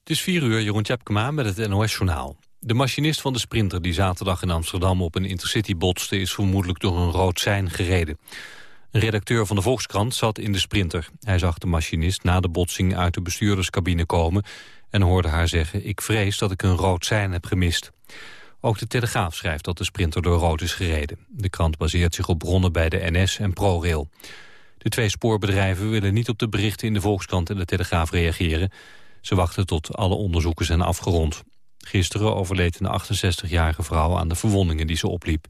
Het is 4 uur, Jeroen Tjepkema met het NOS-journaal. De machinist van de sprinter die zaterdag in Amsterdam op een intercity botste... is vermoedelijk door een rood sein gereden. Een redacteur van de Volkskrant zat in de sprinter. Hij zag de machinist na de botsing uit de bestuurderscabine komen... en hoorde haar zeggen, ik vrees dat ik een rood sein heb gemist. Ook de Telegraaf schrijft dat de sprinter door rood is gereden. De krant baseert zich op bronnen bij de NS en ProRail. De twee spoorbedrijven willen niet op de berichten in de Volkskrant en de Telegraaf reageren. Ze wachten tot alle onderzoeken zijn afgerond. Gisteren overleed een 68-jarige vrouw aan de verwondingen die ze opliep.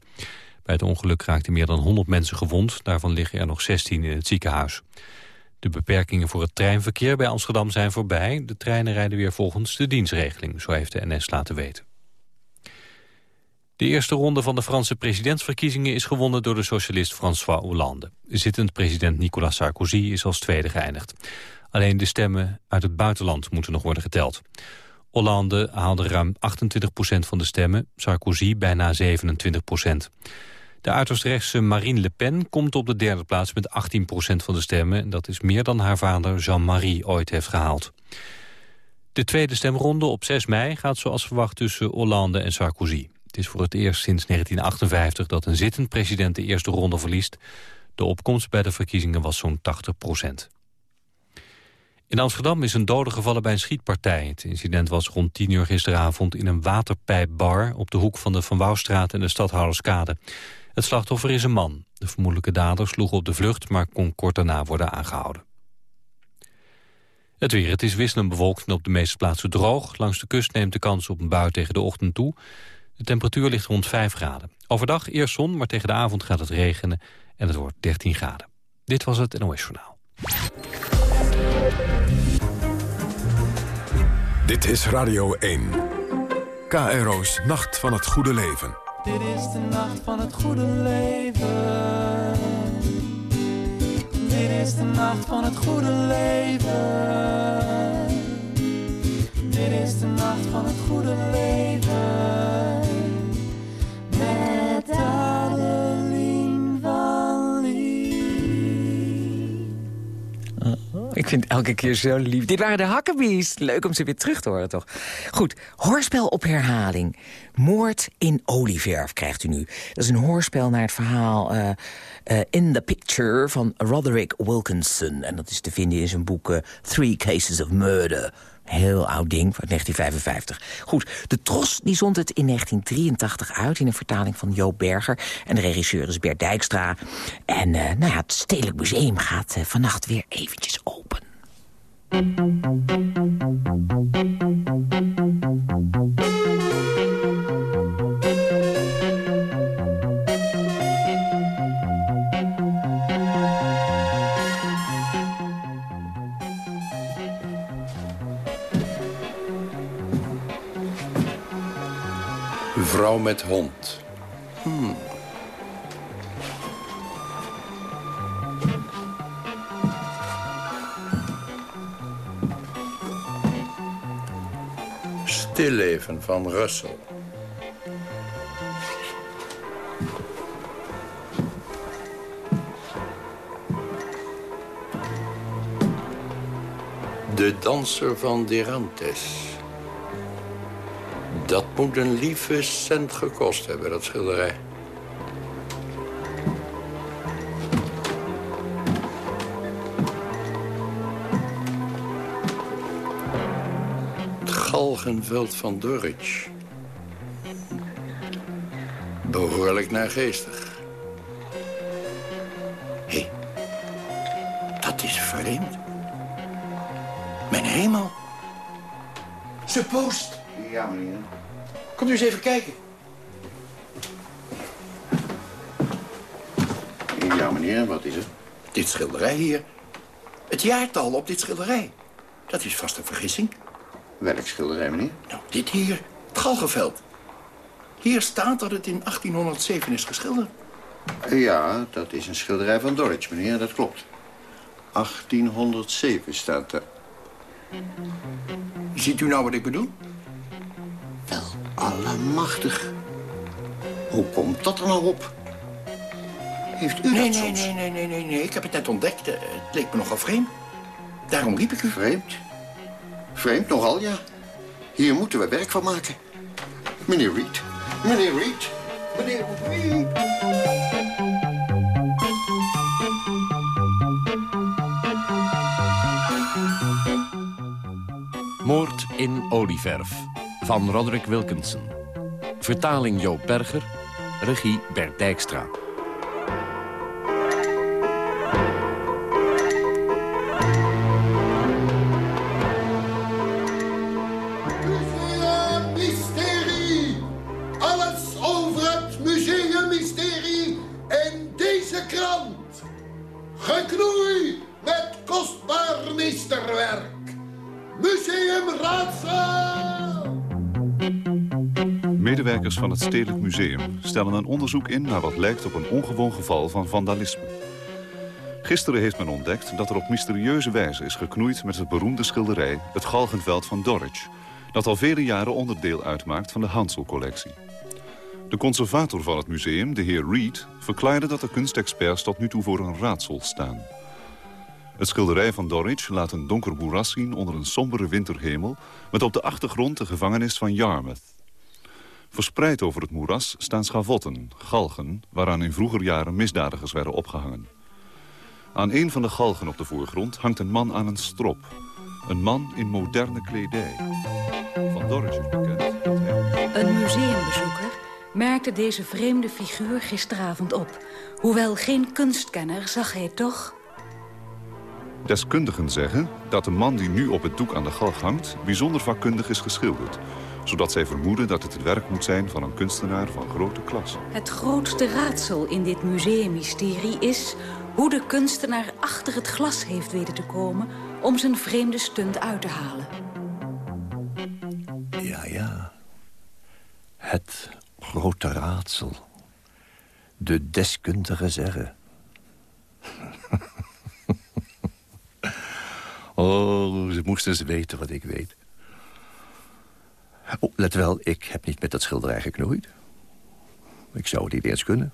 Bij het ongeluk raakten meer dan 100 mensen gewond. Daarvan liggen er nog 16 in het ziekenhuis. De beperkingen voor het treinverkeer bij Amsterdam zijn voorbij. De treinen rijden weer volgens de dienstregeling, zo heeft de NS laten weten. De eerste ronde van de Franse presidentsverkiezingen is gewonnen door de socialist François Hollande. Zittend president Nicolas Sarkozy is als tweede geëindigd. Alleen de stemmen uit het buitenland moeten nog worden geteld. Hollande haalde ruim 28% van de stemmen, Sarkozy bijna 27% De uiterst rechtse Marine Le Pen komt op de derde plaats met 18% van de stemmen. Dat is meer dan haar vader Jean-Marie ooit heeft gehaald. De tweede stemronde op 6 mei gaat zoals verwacht tussen Hollande en Sarkozy. Het is voor het eerst sinds 1958 dat een zittend president de eerste ronde verliest. De opkomst bij de verkiezingen was zo'n 80 in Amsterdam is een dode gevallen bij een schietpartij. Het incident was rond 10 uur gisteravond in een waterpijpbar... op de hoek van de Van Wouwstraat en de Stadhouderskade. Het slachtoffer is een man. De vermoedelijke dader sloeg op de vlucht... maar kon kort daarna worden aangehouden. Het weer. Het is wisselend bewolkt en op de meeste plaatsen droog. Langs de kust neemt de kans op een bui tegen de ochtend toe. De temperatuur ligt rond 5 graden. Overdag eerst zon, maar tegen de avond gaat het regenen... en het wordt 13 graden. Dit was het NOS Journaal. Dit is Radio 1. KRO's Nacht van het Goede Leven. Dit is de nacht van het goede leven. Dit is de nacht van het goede leven. Dit is de nacht van het goede leven. Ik vind het elke keer zo lief. Dit waren de Hakkebies. Leuk om ze weer terug te horen, toch? Goed, hoorspel op herhaling. Moord in olieverf krijgt u nu. Dat is een hoorspel naar het verhaal uh, uh, In the Picture van Roderick Wilkinson. En dat is te vinden in zijn boek uh, Three Cases of Murder. Heel oud ding, van 1955. Goed, de Tros die zond het in 1983 uit... in een vertaling van Joop Berger. En de regisseur is Bert Dijkstra. En uh, nou ja, het Stedelijk Museum gaat uh, vannacht weer eventjes open. Vrouw met hond. Hmm. Stilleven van Russell. De danser van Derantes. Dat moet een lieve cent gekost hebben, dat schilderij. Het galgenveld van Dorridge. Behoorlijk naargeestig. Hé, hey, dat is vreemd. Mijn hemel. Ze post. Ja, meneer. Kom u eens even kijken. Ja, meneer, wat is het? Dit schilderij hier. Het jaartal op dit schilderij. Dat is vast een vergissing. Welk schilderij, meneer? Nou, dit hier. Het Galgenveld. Hier staat dat het in 1807 is geschilderd. Ja, dat is een schilderij van Dorridge, meneer. Dat klopt. 1807 staat er. Ziet u nou wat ik bedoel? Allemachtig. Hoe komt dat er nou op? Heeft u Nee, dat nee, soms? nee, nee, nee, nee, nee. Ik heb het net ontdekt. Eh, Het leek me nogal vreemd. Daarom riep ik u. Vreemd. Vreemd, nogal, ja. Hier moeten we werk van maken. Meneer Reed. Meneer Reed. Meneer Reed. Moord in olieverf van Roderick Wilkinson. Vertaling Joop Berger. Regie Bert Dijkstra. Medewerkers van het Stedelijk Museum stellen een onderzoek in... naar wat lijkt op een ongewoon geval van vandalisme. Gisteren heeft men ontdekt dat er op mysterieuze wijze is geknoeid... met het beroemde schilderij Het Galgenveld van Dorridge... dat al vele jaren onderdeel uitmaakt van de Hansel-collectie. De conservator van het museum, de heer Reed... verklaarde dat de kunstexperts tot nu toe voor een raadsel staan. Het schilderij van Dorridge laat een donker moeras zien... onder een sombere winterhemel... met op de achtergrond de gevangenis van Yarmouth. Verspreid over het moeras staan schavotten, galgen... waaraan in vroeger jaren misdadigers werden opgehangen. Aan een van de galgen op de voorgrond hangt een man aan een strop. Een man in moderne kledij. Van Dorridge is bekend dat hij... Een museumbezoeker merkte deze vreemde figuur gisteravond op. Hoewel geen kunstkenner zag hij toch... Deskundigen zeggen dat de man die nu op het doek aan de galg hangt... bijzonder vakkundig is geschilderd. Zodat zij vermoeden dat het het werk moet zijn van een kunstenaar van grote klas. Het grootste raadsel in dit museumysterie is... hoe de kunstenaar achter het glas heeft weten te komen... om zijn vreemde stunt uit te halen. Ja, ja. Het grote raadsel. De deskundigen zeggen. oh, ze moesten eens weten wat ik weet. Oh, let wel, ik heb niet met dat schilderij geknoeid. Ik zou het niet eens kunnen.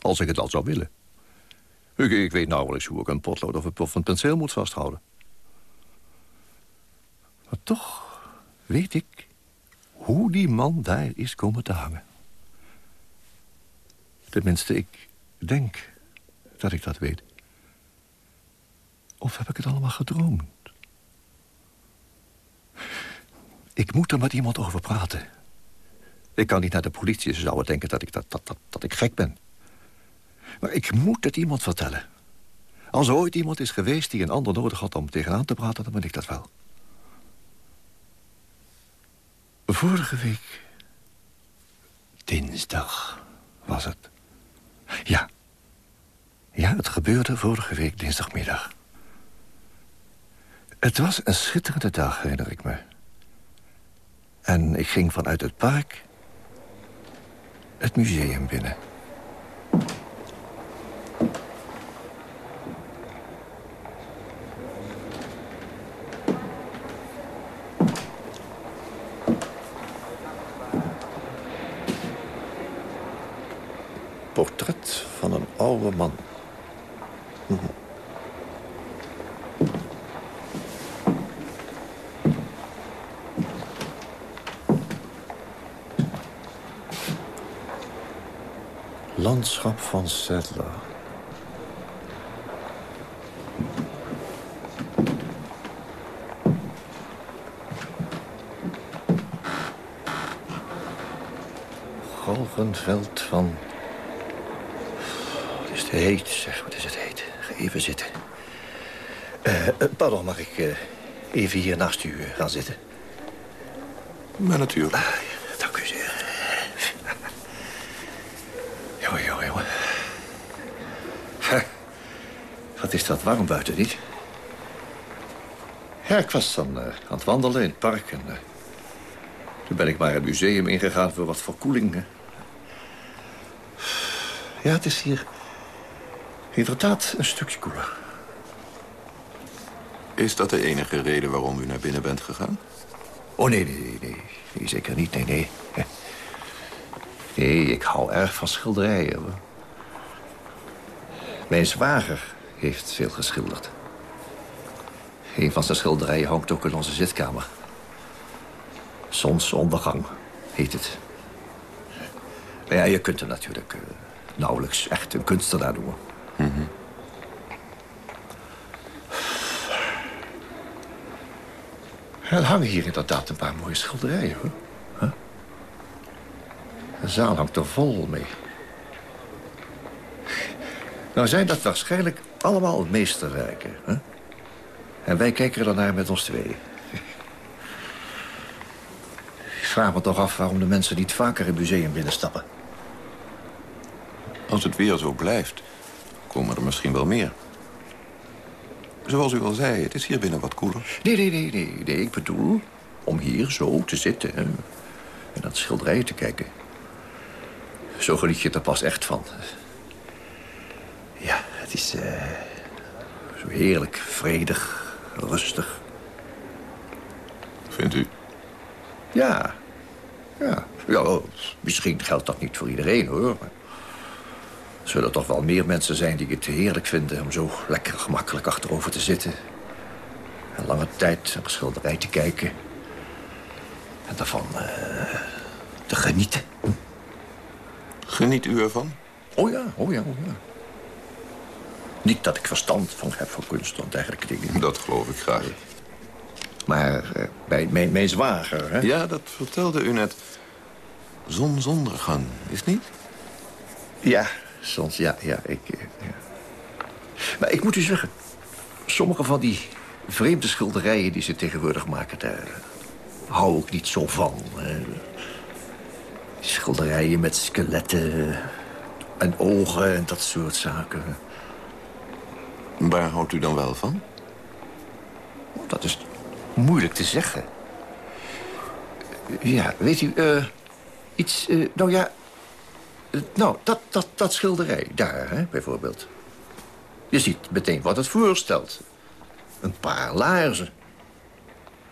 Als ik het al zou willen. Ik, ik weet nauwelijks hoe ik een potlood of een, penseel moet vasthouden. Maar toch weet ik hoe die man daar is komen te hangen. Tenminste, ik denk dat ik dat weet. Of heb ik het allemaal gedroomd? Ik moet er met iemand over praten. Ik kan niet naar de politie, ze zouden denken dat ik, dat, dat, dat, dat ik gek ben. Maar ik moet het iemand vertellen. Als er ooit iemand is geweest die een ander nodig had om tegenaan te praten... dan ben ik dat wel. Vorige week... Dinsdag was het. Ja. Ja, het gebeurde vorige week dinsdagmiddag. Het was een schitterende dag, herinner ik me. En ik ging vanuit het park het museum binnen. Portret van een oude man. Landschap van Sedler. Golvenveld van... Wat is het heet, zeg. Wat is het heet? Ga even zitten. Eh, pardon, mag ik eh, even hier naast u gaan zitten? Maar natuurlijk. Ah, ja, dank u zeer. Jongen. Ha, Wat is dat warm buiten, niet? Ja, ik was dan eh, aan het wandelen in het park. En, eh, toen ben ik maar het museum ingegaan voor wat verkoeling. hè. Ja, het is hier inderdaad een stukje koeler. Is dat de enige reden waarom u naar binnen bent gegaan? Oh, nee, nee, nee, nee. Nee, zeker niet, nee, nee. Nee, ik hou erg van schilderijen. hoor. Mijn zwager heeft veel geschilderd. Een van zijn schilderijen hangt ook in onze zitkamer. Zonsondergang heet het. Nou ja, je kunt er natuurlijk eh, nauwelijks echt een kunstenaar noemen. Er hangen hier inderdaad een paar mooie schilderijen, hoor. De zaal hangt er vol mee. Nou zijn dat waarschijnlijk allemaal meesterwerken. Hè? En wij kijken er naar met ons tweeën. Ik vraag me toch af waarom de mensen niet vaker een museum binnenstappen. Als het weer zo blijft, komen er misschien wel meer. Zoals u al zei, het is hier binnen wat koeler. Nee, nee, nee, nee, nee. Ik bedoel om hier zo te zitten en naar de schilderijen te kijken. Zo geniet je er pas echt van. Ja, het is eh, zo heerlijk, vredig, rustig. Vindt u? Ja, ja. ja misschien geldt dat niet voor iedereen, hoor. Maar er zullen toch wel meer mensen zijn die het heerlijk vinden... om zo lekker gemakkelijk achterover te zitten. En lange tijd naar een schilderij te kijken. En daarvan eh, te genieten. Geniet u ervan? Oh ja, oh ja, oh ja. Niet dat ik verstand van heb van kunst en dergelijke dingen. Dat geloof ik graag. Maar eh, bij mijn, mijn zwager, hè? Ja, dat vertelde u net. Zonsondergang, is het niet? Ja, soms, ja, ja, ik, eh, ja. Maar ik moet u zeggen, sommige van die vreemde schilderijen die ze tegenwoordig maken, daar hou ik niet zo van. hè. Schilderijen met skeletten en ogen en dat soort zaken. Waar houdt u dan wel van? Dat is moeilijk te zeggen. Ja, weet u, eh, iets, eh, nou ja, eh, nou, dat, dat, dat schilderij, daar, hè, bijvoorbeeld. Je ziet meteen wat het voorstelt. Een paar laarzen.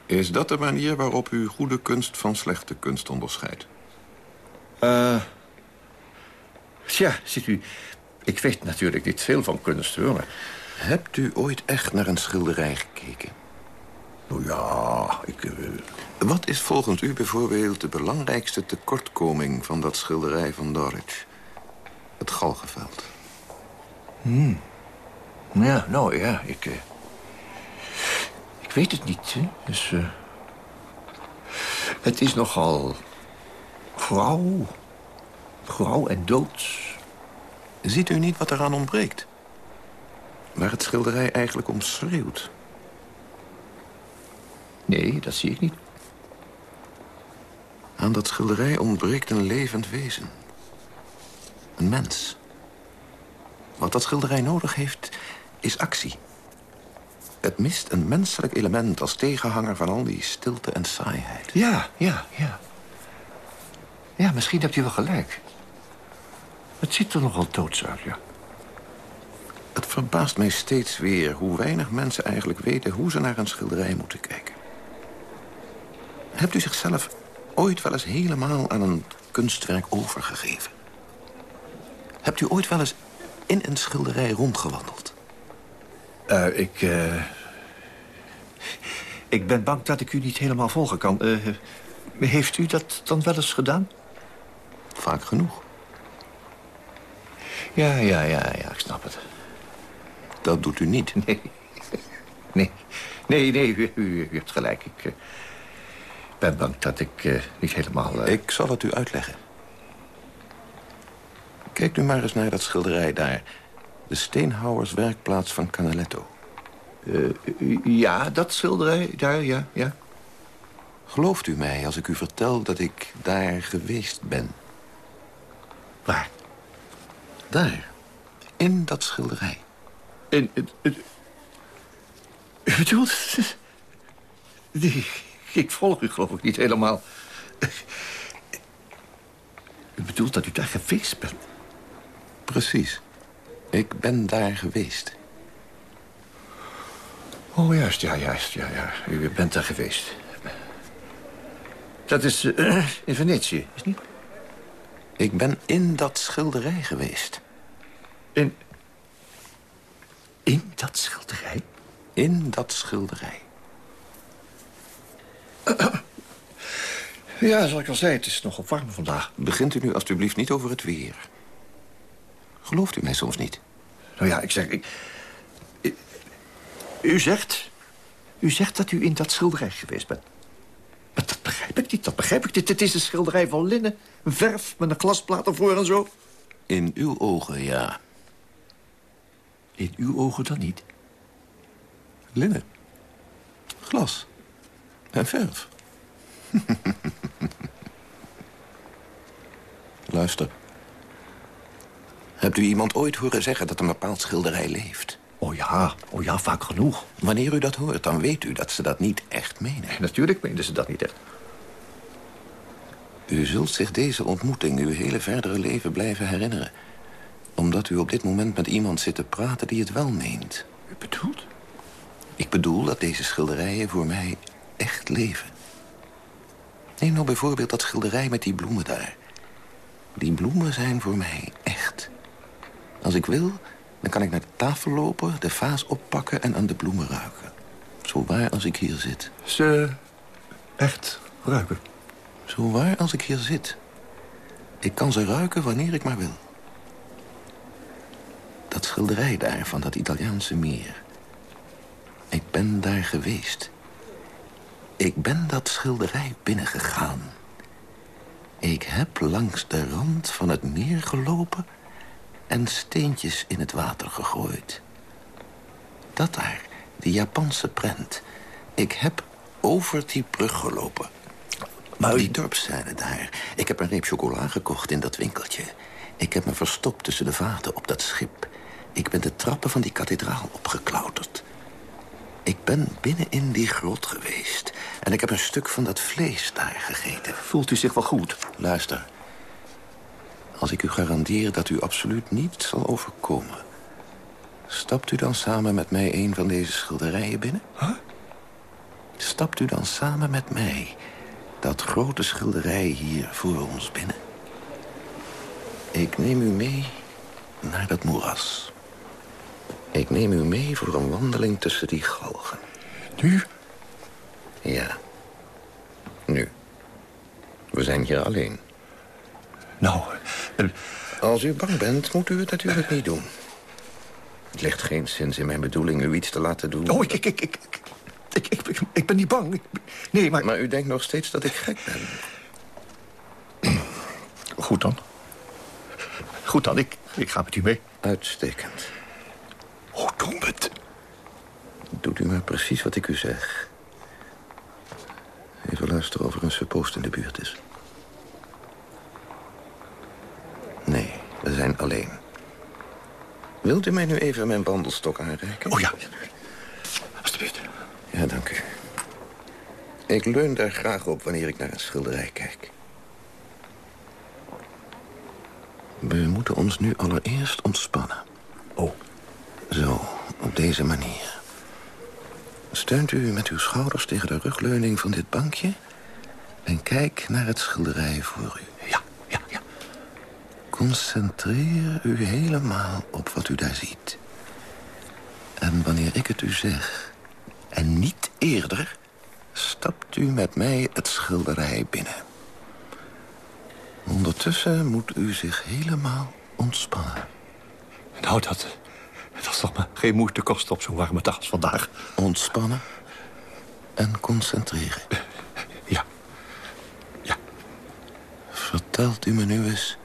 Is dat de manier waarop u goede kunst van slechte kunst onderscheidt? Eh, tja, ziet u, ik weet natuurlijk niet veel van kunst, hoor, maar... Hebt u ooit echt naar een schilderij gekeken? Nou ja, ik... eh, Wat is volgens u bijvoorbeeld de belangrijkste tekortkoming van dat schilderij van Dorrit? Het galgenveld. Hmm. Ja, nou ja, ik... eh, ik weet het niet, hè. Dus, het is nogal... grauw. Grauw en doods. Ziet u niet wat eraan ontbreekt? Waar het schilderij eigenlijk om schreeuwt. Nee, dat zie ik niet. Aan dat schilderij ontbreekt een levend wezen. Een mens. Wat dat schilderij nodig heeft, is actie. Het mist een menselijk element als tegenhanger van al die stilte en saaiheid. Ja, ja, ja. Ja, misschien hebt u wel gelijk. Het ziet er nogal doods uit, ja. Het verbaast mij steeds weer hoe weinig mensen eigenlijk weten... hoe ze naar een schilderij moeten kijken. Hebt u zichzelf ooit wel eens helemaal aan een kunstwerk overgegeven? Hebt u ooit wel eens in een schilderij rondgewandeld? Eh, ik... eh, ik ben bang dat ik u niet helemaal volgen kan. Eh, heeft u dat dan wel eens gedaan? Vaak genoeg. Ja, ja, ja, ja, ik snap het. Dat doet u niet. Nee. Nee, nee, nee u, u, u hebt gelijk. Ik eh, ben bang dat ik eh, niet helemaal... eh, Ik zal het u uitleggen. Kijk nu maar eens naar dat schilderij daar. De steenhouwerswerkplaats van Canaletto. ja, dat schilderij, daar, ja, ja. Gelooft u mij als ik u vertel dat ik daar geweest ben? Waar? Daar. In dat schilderij. En, het, het, u bedoelt... Ik volg u geloof ik niet helemaal. U bedoelt dat u daar geweest bent? Precies. Ik ben daar geweest. Oh, juist, ja, juist, ja, ja. U bent daar geweest. Dat is eh, in Venetië, is niet? Ik ben in dat schilderij geweest. In... In dat schilderij? In dat schilderij. Ja, zoals ik al zei, het is nogal warm vandaag. Begint u nu alstublieft niet over het weer. Gelooft u mij soms niet? Nou ja, ik zeg... Ik, ik- u zegt... U zegt dat u in dat schilderij geweest bent. Dat begrijp ik niet, dat begrijp ik niet. Het is een schilderij van linnen, verf met een glasplaat ervoor en zo. In uw ogen, ja. In uw ogen dan niet? Linnen. Glas. En verf. Luister. Hebt u iemand ooit horen zeggen dat een bepaald schilderij leeft? Oh ja, oh ja, vaak genoeg. Wanneer u dat hoort, dan weet u dat ze dat niet echt menen. Natuurlijk meenden ze dat niet echt. U zult zich deze ontmoeting uw hele verdere leven blijven herinneren. Omdat u op dit moment met iemand zit te praten die het wel meent. U bedoelt? Ik bedoel dat deze schilderijen voor mij echt leven. Neem nou bijvoorbeeld dat schilderij met die bloemen daar. Die bloemen zijn voor mij echt. Als ik wil, dan kan ik naar de tafel lopen, de vaas oppakken en aan de bloemen ruiken. Zo waar als ik hier zit. Ze echt ruiken? Zo waar als ik hier zit. Ik kan ze ruiken wanneer ik maar wil. Dat schilderij daar van dat Italiaanse meer. Ik ben daar geweest. Ik ben dat schilderij binnengegaan. Ik heb langs de rand van het meer gelopen... en steentjes in het water gegooid. Dat daar, die Japanse prent. Ik heb over die brug gelopen. Maar die dorpszijde daar. Ik heb een reep chocola gekocht in dat winkeltje. Ik heb me verstopt tussen de vaten op dat schip. Ik ben de trappen van die kathedraal opgeklauterd. Ik ben binnen in die grot geweest. En ik heb een stuk van dat vlees daar gegeten. Voelt u zich wel goed? Luister. Als ik u garandeer dat u absoluut niets zal overkomen... stapt u dan samen met mij een van deze schilderijen binnen? Huh? Stapt u dan samen met mij dat grote schilderij hier voor ons binnen? Ik neem u mee naar dat moeras. Ik neem u mee voor een wandeling tussen die galgen. Nu? Ja. Nu. We zijn hier alleen. Nou, eh, Als u bang bent, moet u het natuurlijk niet doen. Het ligt geen zins in mijn bedoeling u iets te laten doen. Oh, ik, ik, ik, ik, ik, ik, ik, ik ben niet bang. Nee, maar... Maar u denkt nog steeds dat ik gek ben. Goed dan. Goed dan, ik, ik ga met u mee. Uitstekend. Hoe doen we het? Doet u maar precies wat ik u zeg. Even luisteren of er een suppost in de buurt is. Nee, we zijn alleen. Wilt u mij nu even mijn wandelstok aanreiken? Oh ja, alsjeblieft. Ja, dank u. Ik leun daar graag op wanneer ik naar een schilderij kijk. We moeten ons nu allereerst ontspannen. Oh. Zo, op deze manier. Steunt u met uw schouders tegen de rugleuning van dit bankje... en kijk naar het schilderij voor u. Ja, ja, ja. Concentreer u helemaal op wat u daar ziet. En wanneer ik het u zeg, en niet eerder... stapt u met mij het schilderij binnen. Ondertussen moet u zich helemaal ontspannen. Nou, dat, dat zal me geen moeite kosten op zo'n warme dag als vandaag. Ontspannen en concentreren. Ja. Ja. Vertelt u me nu eens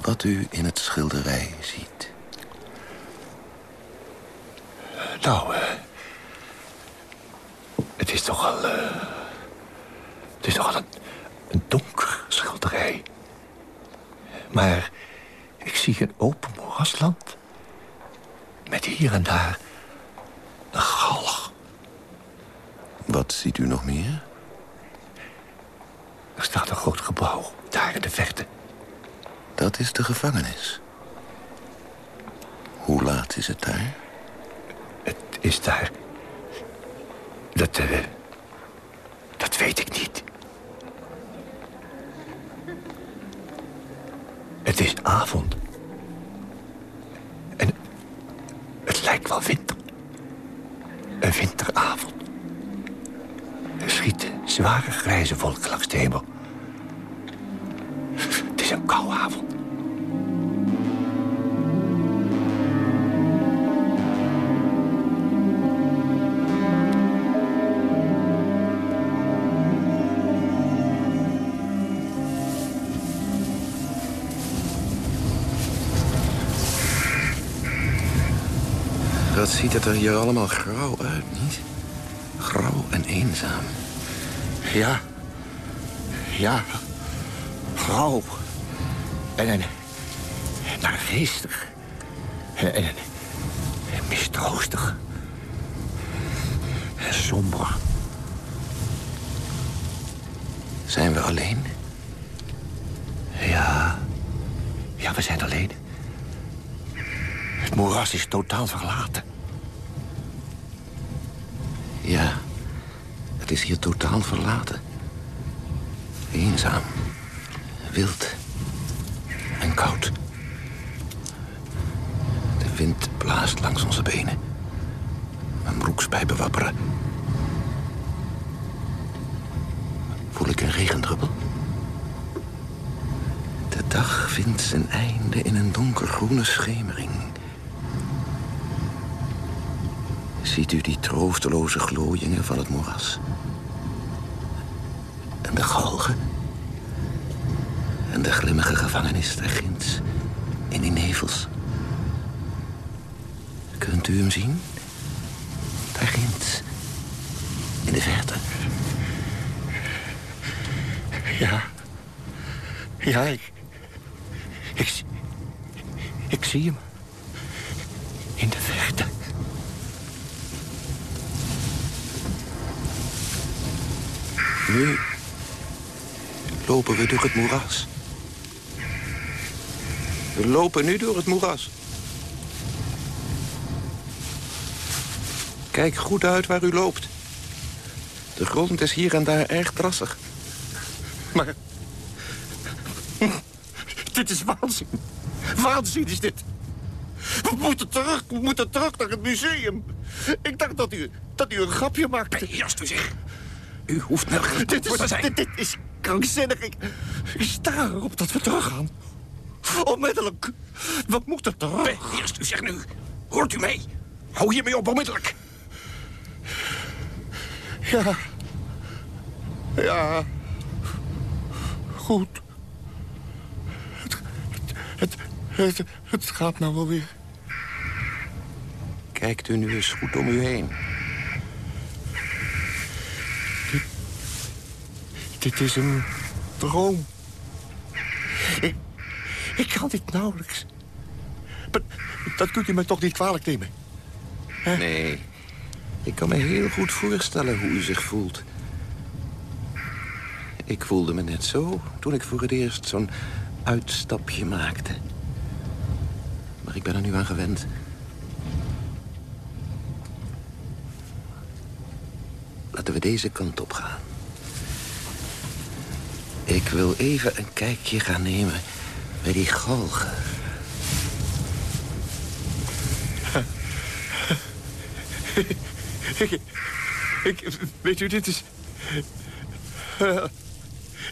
wat u in het schilderij ziet. Nou, eh, het is toch al... eh, het is toch al een, een donker schilderij. Maar ik zie een open moerasland... met hier en daar een galg. Wat ziet u nog meer? Er staat een groot gebouw, daar in de verte. Dat is de gevangenis. Hoe laat is het daar? Het is daar... Dat, eh, dat weet ik niet. Het is avond. En het lijkt wel winter. Een winteravond. Er schieten zware grijze wolken langs de hemel. Het er hier allemaal grauw uit, niet? Grauw en eenzaam. Ja. Ja. Grauw. En, en, naargeestig. En, en, en mistroostig. En somber. Zijn we alleen? Ja. Ja, we zijn alleen. Het moeras is totaal verlaten. Ja, het is hier totaal verlaten. Eenzaam, wild en koud. De wind blaast langs onze benen. Mijn broekspijpen wapperen. Voel ik een regendruppel? De dag vindt zijn einde in een donkergroene schemering. Ziet u die troosteloze glooiingen van het moeras? En de galgen? En de grimmige gevangenis daar ginds, in die nevels? Kunt u hem zien? Daar ginds, in de verte. Ja. Ja, ik... Ik, ik zie hem. In de verte. Nu lopen we door het moeras. We lopen nu door het moeras. Kijk goed uit waar u loopt. De grond is hier en daar erg drassig. Maar... Dit is waanzin. Waanzin is dit. We moeten terug, we moeten terug naar het museum. Ik dacht dat u, dat u een grapje maakte. Eerst u zich. U hoeft nergens dit voor te is, zijn. dit, dit is krankzinnig. Ik, ik sta erop dat we teruggaan. Onmiddellijk. We moeten terug. Eerst, u zegt nu. Hoort u mee? Hou hiermee op onmiddellijk. Ja. Ja. Goed. Het, het, het, het, het gaat nou wel weer. Kijkt u nu eens goed om u heen. Dit is een droom. Ik, ik kan dit nauwelijks. Maar dat kunt u me toch niet kwalijk nemen? Nee, ik kan me heel goed voorstellen hoe u zich voelt. Ik voelde me net zo toen ik voor het eerst zo'n uitstapje maakte. Maar ik ben er nu aan gewend. Laten we deze kant op gaan. Ik wil even een kijkje gaan nemen bij die galgen. ik, ik, weet u, dit is...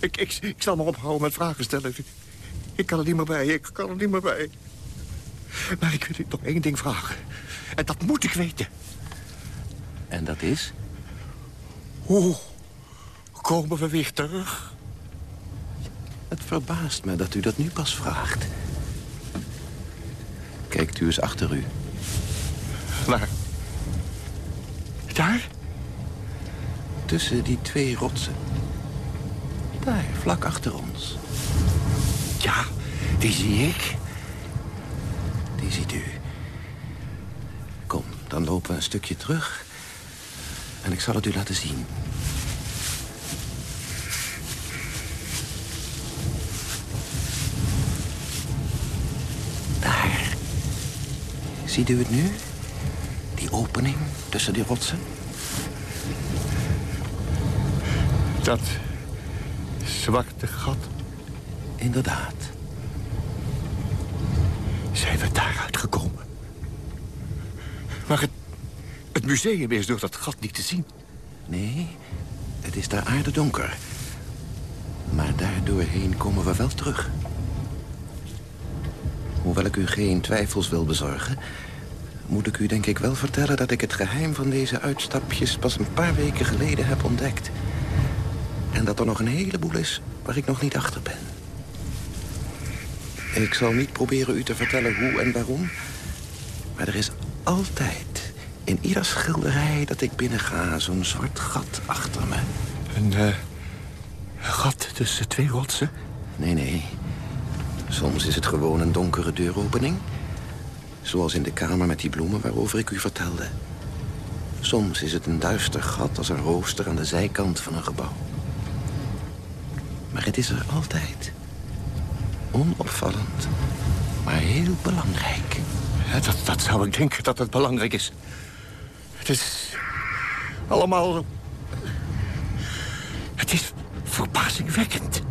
Ik, ik, ik zal me ophouden met vragen stellen. Ik, ik kan er niet meer bij, ik kan er niet meer bij. Maar ik wil u nog één ding vragen. En dat moet ik weten. En dat is? Hoe komen we weer terug? Verbaast me dat u dat nu pas vraagt. Kijkt u eens achter u. Waar? Daar? Tussen die twee rotsen. Daar, vlak achter ons. Ja, die zie ik. Die ziet u. Kom, dan lopen we een stukje terug. En ik zal het u laten zien. Daar. Ziet u het nu? Die opening tussen die rotsen? Dat zwarte gat. Inderdaad. Zijn we daaruit gekomen? Maar het, het museum is door dat gat niet te zien. Nee, het is daar aardedonker. Maar daar doorheen komen we wel terug. Hoewel ik u geen twijfels wil bezorgen... moet ik u denk ik wel vertellen dat ik het geheim van deze uitstapjes... pas een paar weken geleden heb ontdekt. En dat er nog een heleboel is waar ik nog niet achter ben. Ik zal niet proberen u te vertellen hoe en waarom... maar er is altijd in ieder schilderij dat ik binnenga... zo'n zwart gat achter me. Een uh, gat tussen twee rotsen? Nee, nee. Soms is het gewoon een donkere deuropening. Zoals in de kamer met die bloemen waarover ik u vertelde. Soms is het een duister gat als een rooster aan de zijkant van een gebouw. Maar het is er altijd. Onopvallend, maar heel belangrijk. Dat, dat zou ik denken dat het belangrijk is. Het is allemaal... Het is verbazingwekkend.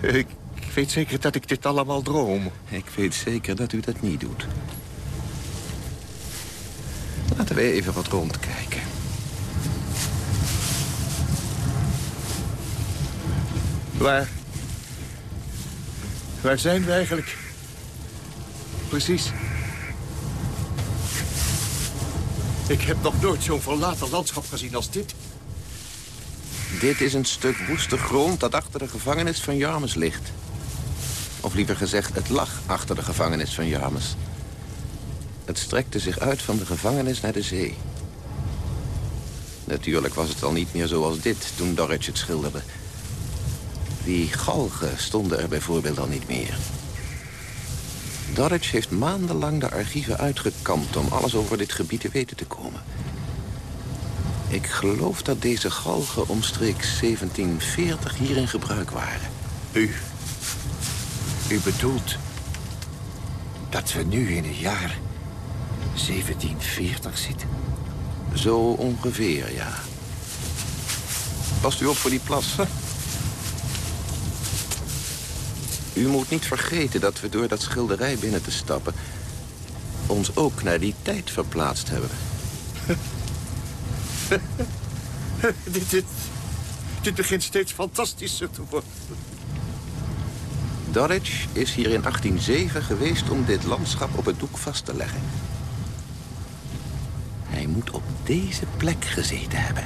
Ik weet zeker dat ik dit allemaal droom. Ik weet zeker dat u dat niet doet. Laten we even wat rondkijken. Waar... Waar zijn we eigenlijk? Precies. Ik heb nog nooit zo'n verlaten landschap gezien als dit. Dit is een stuk woeste grond dat achter de gevangenis van Jarmus ligt. Of liever gezegd, het lag achter de gevangenis van Jarmus. Het strekte zich uit van de gevangenis naar de zee. Natuurlijk was het al niet meer zoals dit toen Dorrit het schilderde. Die galgen stonden er bijvoorbeeld al niet meer. Dorridge heeft maandenlang de archieven uitgekampt... om alles over dit gebied te weten te komen. Ik geloof dat deze galgen omstreeks 1740 hier in gebruik waren. U... U bedoelt... dat we nu in het jaar 1740 zitten? Zo ongeveer, ja. Past u op voor die plas? U moet niet vergeten dat we door dat schilderij binnen te stappen... ons ook naar die tijd verplaatst hebben. dit, dit, dit begint steeds fantastischer te worden. Dorridge is hier in 1807 geweest om dit landschap op het doek vast te leggen. Hij moet op deze plek gezeten hebben,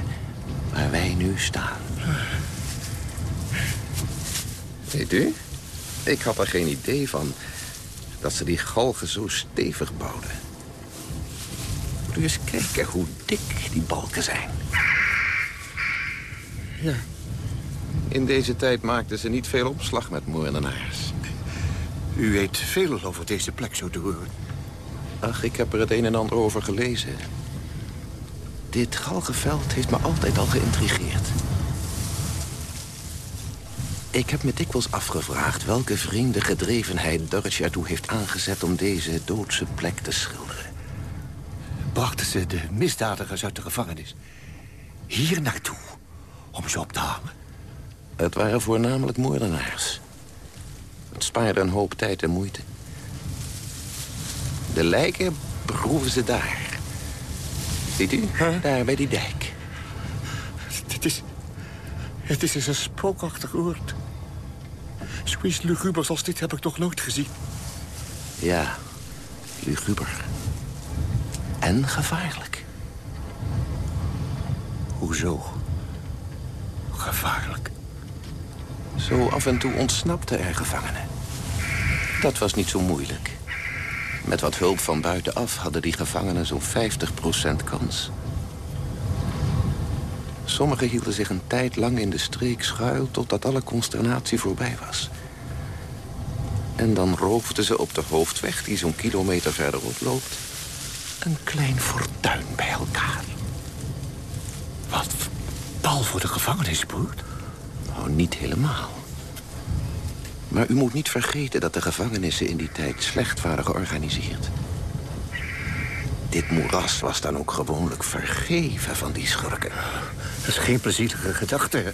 waar wij nu staan. Weet u, ik had er geen idee van dat ze die galgen zo stevig bouwden. Moet u eens kijken hoe dik die balken zijn. Ja. In deze tijd maakten ze niet veel opslag met moordenaars. U weet veel over deze plek zo te horen. Ach, ik heb er het een en ander over gelezen. Dit galgenveld heeft me altijd al geïntrigeerd. Ik heb me dikwijls afgevraagd welke vreemde gedrevenheid Dorothy ertoe heeft aangezet om deze doodse plek te schilderen. Brachten ze de misdadigers uit de gevangenis hier naartoe om ze op te hangen? Het waren voornamelijk moordenaars. Het spaarde een hoop tijd en moeite. De lijken begroeven ze daar. Ziet u? Daar bij die dijk. Dit is... Het is eens een spookachtig oord. Zoiets lugubers als dit heb ik nog nooit gezien. Ja, luguber. En gevaarlijk. Hoezo? Gevaarlijk? Zo af en toe ontsnapten er gevangenen. Dat was niet zo moeilijk. Met wat hulp van buitenaf hadden die gevangenen zo'n 50% kans. Sommigen hielden zich een tijd lang in de streek schuil... totdat alle consternatie voorbij was. En dan roofden ze op de hoofdweg, die zo'n kilometer verderop loopt... een klein fortuin bij elkaar. Wat? Pal voor de gevangenispoort? Nou, niet helemaal. Maar u moet niet vergeten dat de gevangenissen in die tijd slecht waren georganiseerd. Dit moeras was dan ook gewoonlijk vergeven van die schurken. Dat is geen plezierige gedachte.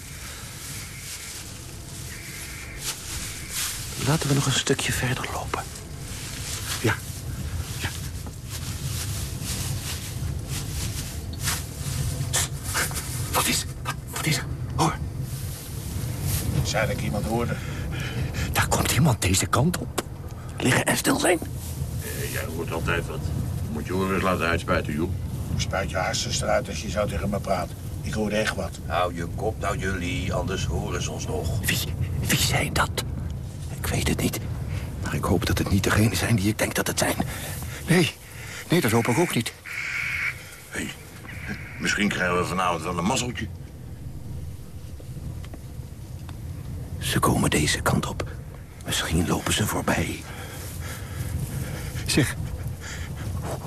Laten we nog een stukje verder lopen. Ja. ja. Wat is... Wat, wat is er? Hoor. Zei dat ik iemand hoorde. Daar komt iemand deze kant op. Liggen en stil zijn. Eh, jij hoort altijd wat. Moet je horen eens laten uitspuiten, joh. Spuit je hartstikke eruit als je zo tegen me praat. Ik hoorde echt wat. Hou je kop nou jullie, anders horen ze ons nog. Wie, wie zijn dat? Ik weet het niet. Maar ik hoop dat het niet degene zijn die ik denk dat het zijn. Nee, nee, dat hoop ik ook niet. Hey, misschien krijgen we vanavond wel een mazzeltje. Ze komen deze kant op. Misschien lopen ze voorbij. Zeg,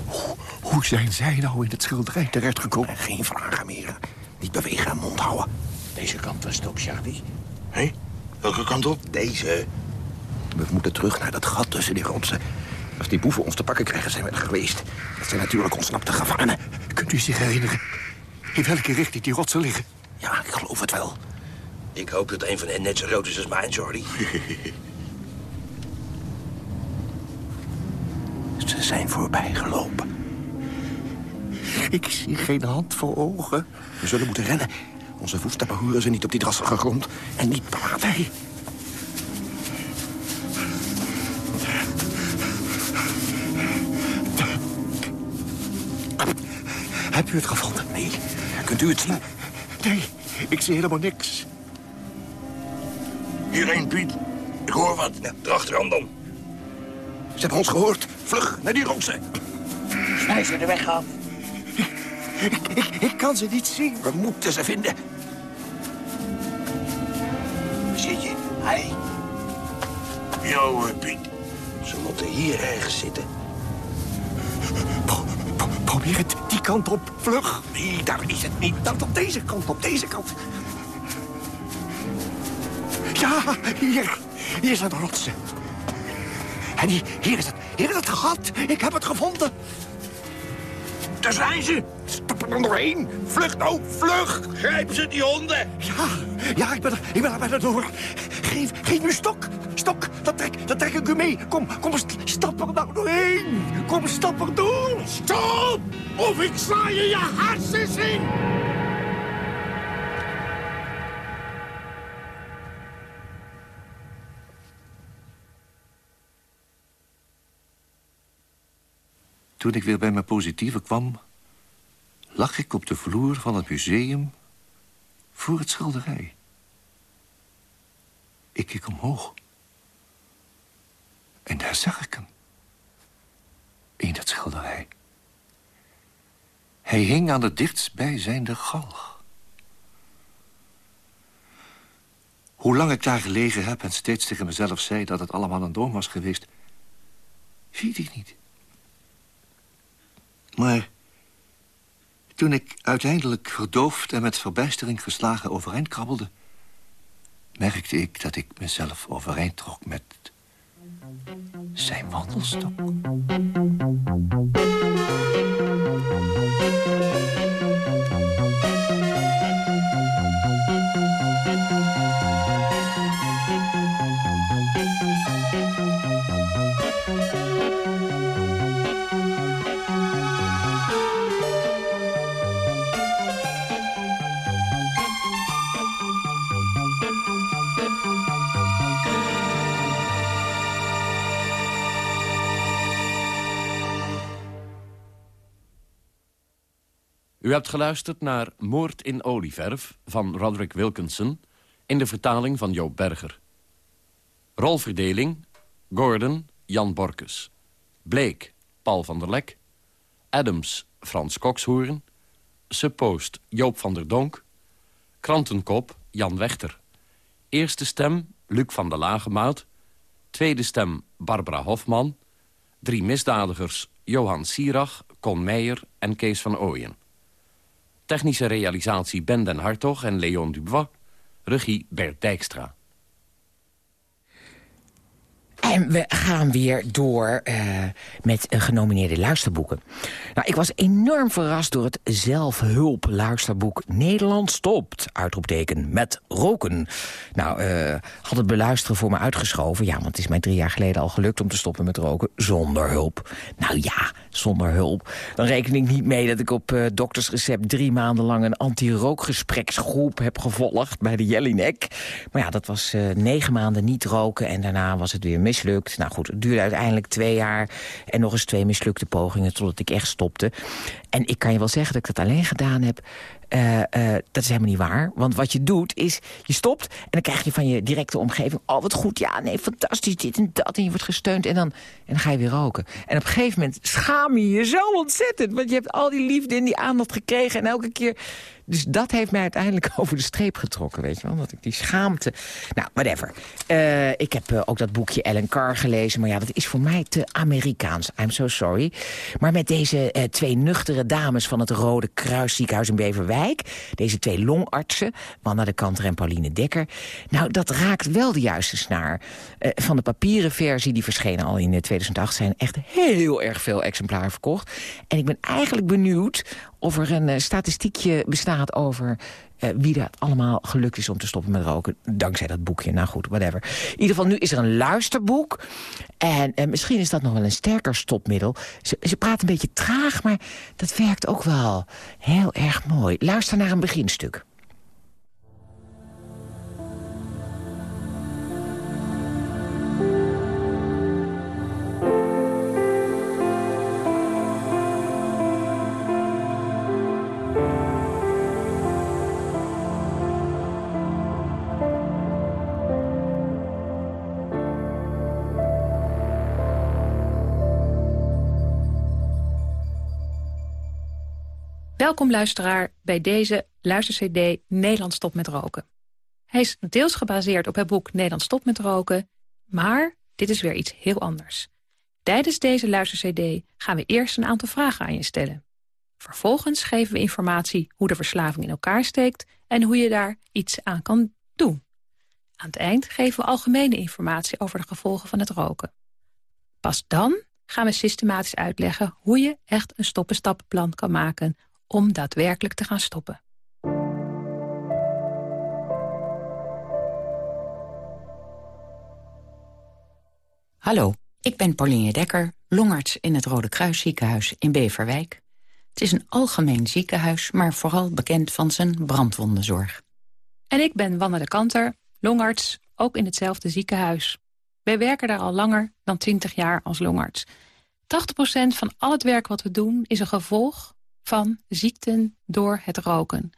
hoe, hoe zijn zij nou in het schilderij terechtgekomen? Geen vragen meer. Niet bewegen en mond houden. Deze kant was het op, Charlie. Hé, welke kant op? Deze. We moeten terug naar dat gat tussen die rotsen. Als die boeven ons te pakken krijgen, zijn we er geweest. Dat zijn natuurlijk ontsnapte gevangenen. Kunt u zich herinneren in welke richting die rotsen liggen? Ja, ik geloof het wel. Ik hoop dat een van hen net zo rood is als mijn, Jordy. Ze zijn voorbij gelopen. Ik zie geen hand voor ogen. We zullen moeten rennen. Onze voetstappen horen ze niet op die drassige grond. En niet praten. Hebt u het gevonden? Nee. Kunt u het zien? Nee, ik zie helemaal niks. Hierheen, Piet. Ik hoor wat. Ja, erachteraan dan. Ze hebben ons gehoord. Vlug, naar die rotsen. Snij ze de weg af. Ik, ik, ik kan ze niet zien. We moeten ze vinden. Waar zit je? Hij. Jo, eh, Piet. Ze moeten hier ergens zitten. Pro- pro- probeer het die kant op. Vlug. Nee, daar is het niet. Dat op deze kant, op deze kant. Ja, hier. Hier zijn de rotsen. En hier, hier, is het, hier is het gat. Ik heb het gevonden. Daar zijn ze. Stap er dan doorheen. Vlug nou, vlug. Grijp ze, die honden. Ja, ja, ik ben er, ik ben er bijna door. Geef, geef me stok. Stok, dat trek, dat trek ik u mee. Kom, kom, st- stap er nou doorheen. Kom, stap er door. Stop! Of ik sla je je hartjes in! Toen ik weer bij mijn positieve kwam... lag ik op de vloer van het museum voor het schilderij. Ik keek omhoog. En daar zag ik hem. In dat schilderij. Hij hing aan de dichtstbijzijnde galg. Hoe lang ik daar gelegen heb en steeds tegen mezelf zei... dat het allemaal een droom was geweest... weet ik niet. Maar toen ik uiteindelijk verdoofd en met verbijstering geslagen overeind krabbelde... merkte ik dat ik mezelf overeind trok met zijn wandelstok. U hebt geluisterd naar Moord in Olieverf van Roderick Wilkinson... in de vertaling van Joop Berger. Rolverdeling Gordon Jan Borkes. Blake Paul van der Lek. Adams Frans Kokshoorn. Suppost Joop van der Donk. Krantenkop Jan Wechter. Eerste stem Luc van der Lagemaat. Tweede stem Barbara Hofman. Drie misdadigers Johan Sierach, Con Meijer en Kees van Ooyen. Technische realisatie Ben den Hartog en Leon Dubois. Regie Bert Dijkstra. En we gaan weer door eh, met een genomineerde luisterboeken. Nou, ik was enorm verrast door het zelfhulp luisterboek Nederland stopt, uitroepteken, met roken. Nou, eh, had het beluisteren voor me uitgeschoven. Ja, want het is mij drie jaar geleden al gelukt om te stoppen met roken zonder hulp. Nou ja, zonder hulp. Dan reken ik niet mee dat ik op uh, doktersrecept drie maanden lang een anti-rookgespreksgroep heb gevolgd bij de Jellinek. Maar ja, dat was uh, negen maanden niet roken en daarna was het weer mis mislukt. Nou goed, het duurde uiteindelijk twee jaar en nog eens twee mislukte pogingen totdat ik echt stopte. En ik kan je wel zeggen dat ik dat alleen gedaan heb uh, uh, dat is helemaal niet waar. Want wat je doet is, je stopt en dan krijg je van je directe omgeving... oh, wat goed, ja, nee, fantastisch, dit en dat. En je wordt gesteund en dan, en dan ga je weer roken. En op een gegeven moment schaam je je zo ontzettend. Want je hebt al die liefde en die aandacht gekregen... en elke keer dus dat heeft mij uiteindelijk over de streep getrokken, weet je wel. Dat ik die schaamte... Nou, whatever. Uh, ik heb uh, ook dat boekje Ellen Carr gelezen. Maar ja, dat is voor mij te Amerikaans. I'm so sorry. Maar met deze uh, twee nuchtere dames van het Rode Kruisziekenhuis in Beverwijk... deze twee longartsen, Wanna de Kanter en Pauline Dekker... nou, dat raakt wel de juiste snaar. van de papieren versie, die verschenen al in 2008... zijn echt heel erg veel exemplaren verkocht. En ik ben eigenlijk benieuwd of er een statistiekje bestaat over uh, wie dat allemaal gelukt is om te stoppen met roken. Dankzij dat boekje. Nou goed, whatever. In ieder geval, nu is er een luisterboek. En uh, misschien is dat nog wel een sterker stopmiddel. Ze praat een beetje traag, maar dat werkt ook wel heel erg mooi. Luister naar een beginstuk. Welkom luisteraar bij deze luistercd Nederland stopt met roken. Hij is deels gebaseerd op het boek Nederland stopt met roken, maar dit is weer iets heel anders. Tijdens deze luistercd gaan we eerst een aantal vragen aan je stellen. Vervolgens geven we informatie hoe de verslaving in elkaar steekt en hoe je daar iets aan kan doen. Aan het eind geven we algemene informatie over de gevolgen van het roken. Pas dan gaan we systematisch uitleggen hoe je echt een stoppenstappenplan kan maken om daadwerkelijk te gaan stoppen. Hallo, ik ben Pauline Dekker, longarts in het Rode Kruisziekenhuis in Beverwijk. Het is een algemeen ziekenhuis, maar vooral bekend van zijn brandwondenzorg. En ik ben Wanne de Kanter, longarts, ook in hetzelfde ziekenhuis. Wij werken daar al langer dan 20 jaar als longarts. 80% van al het werk wat we doen is een gevolg van ziekten door het roken.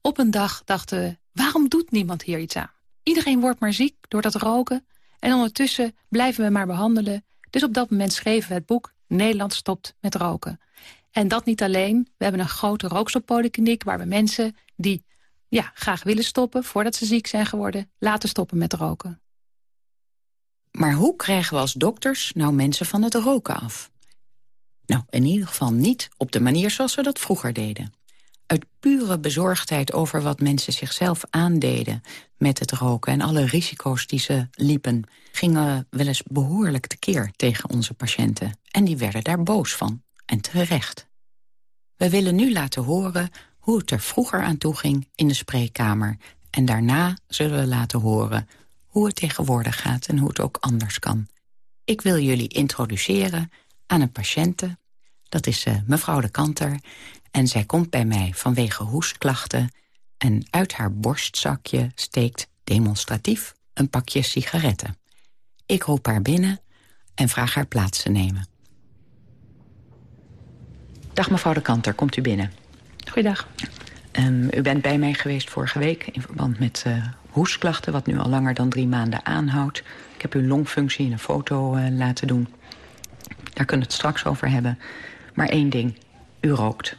Op een dag dachten we, waarom doet niemand hier iets aan? Iedereen wordt maar ziek door dat roken. En ondertussen blijven we maar behandelen. Dus op dat moment schreven we het boek Nederland stopt met roken. En dat niet alleen. We hebben een grote rookstoppolykliniek... waar we mensen die ja, graag willen stoppen... voordat ze ziek zijn geworden, laten stoppen met roken. Maar hoe krijgen we als dokters nou mensen van het roken af? Nou, in ieder geval niet op de manier zoals we dat vroeger deden. Uit pure bezorgdheid over wat mensen zichzelf aandeden met het roken... en alle risico's die ze liepen, gingen we wel eens behoorlijk tekeer tegen onze patiënten. En die werden daar boos van, en terecht. We willen nu laten horen hoe het er vroeger aan toe ging in de spreekkamer... en daarna zullen we laten horen hoe het tegenwoordig gaat en hoe het ook anders kan. Ik wil jullie introduceren aan een patiënte. Dat is uh, mevrouw de Kanter. En zij komt bij mij vanwege hoestklachten... en uit haar borstzakje steekt demonstratief een pakje sigaretten. Ik roep haar binnen en vraag haar plaats te nemen. Dag mevrouw de Kanter, komt u binnen. Goeiedag. Um, u bent bij mij geweest vorige week in verband met uh, hoestklachten... wat nu al langer dan drie maanden aanhoudt. Ik heb uw longfunctie in een foto uh, laten doen. Daar kunnen we het straks over hebben. Maar één ding, u rookt.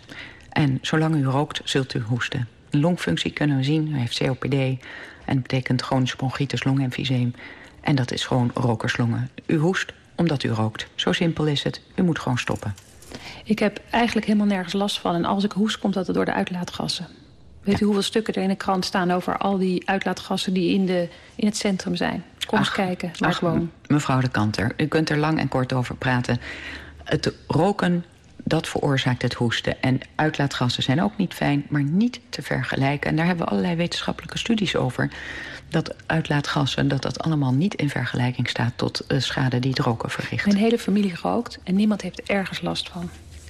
En zolang u rookt, zult u hoesten. Een longfunctie kunnen we zien, u heeft COPD... en dat betekent chronische bronchitis, longemfyseem. En dat is gewoon rokerslongen. U hoest omdat u rookt. Zo simpel is het. U moet gewoon stoppen. Ik heb eigenlijk helemaal nergens last van. En als ik hoest, komt dat door de uitlaatgassen. Weet u hoeveel stukken er in de krant staan over al die uitlaatgassen... die in, de, in het centrum zijn? Kom eens kijken, maar gewoon. Mevrouw de Kanter, u kunt er lang en kort over praten. Het roken, dat veroorzaakt het hoesten. En uitlaatgassen zijn ook niet fijn, maar niet te vergelijken. En daar hebben we allerlei wetenschappelijke studies over. Dat uitlaatgassen, dat dat allemaal niet in vergelijking staat... tot uh, schade die het roken verricht. Mijn hele familie rookt en niemand heeft ergens last van.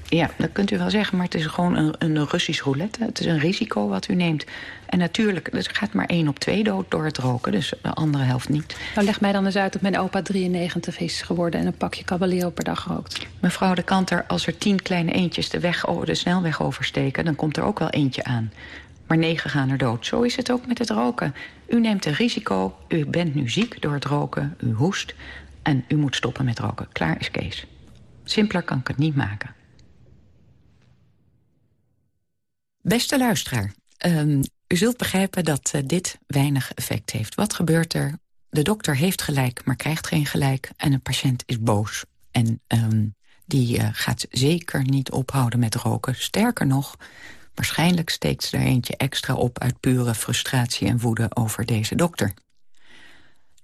Ja, dat kunt u wel zeggen, maar het is gewoon een, een Russisch roulette. Het is een risico wat u neemt. En natuurlijk, er gaat maar één op twee dood door het roken, dus de andere helft niet. Nou, leg mij dan eens uit dat mijn opa 93 is geworden... en een pakje Caballero per dag rookt. Mevrouw de Kanter, als er tien kleine eentjes de, weg, de snelweg oversteken... dan komt er ook wel eentje aan. Maar negen gaan er dood. Zo is het ook met het roken. U neemt een risico, u bent nu ziek door het roken, u hoest... en u moet stoppen met roken. Klaar is Kees. Simpeler kan ik het niet maken. Beste luisteraar, um, u zult begrijpen dat uh, dit weinig effect heeft. Wat gebeurt er? De dokter heeft gelijk, maar krijgt geen gelijk. En een patiënt is boos. En um, die uh, gaat zeker niet ophouden met roken. Sterker nog, waarschijnlijk steekt ze er eentje extra op... uit pure frustratie en woede over deze dokter.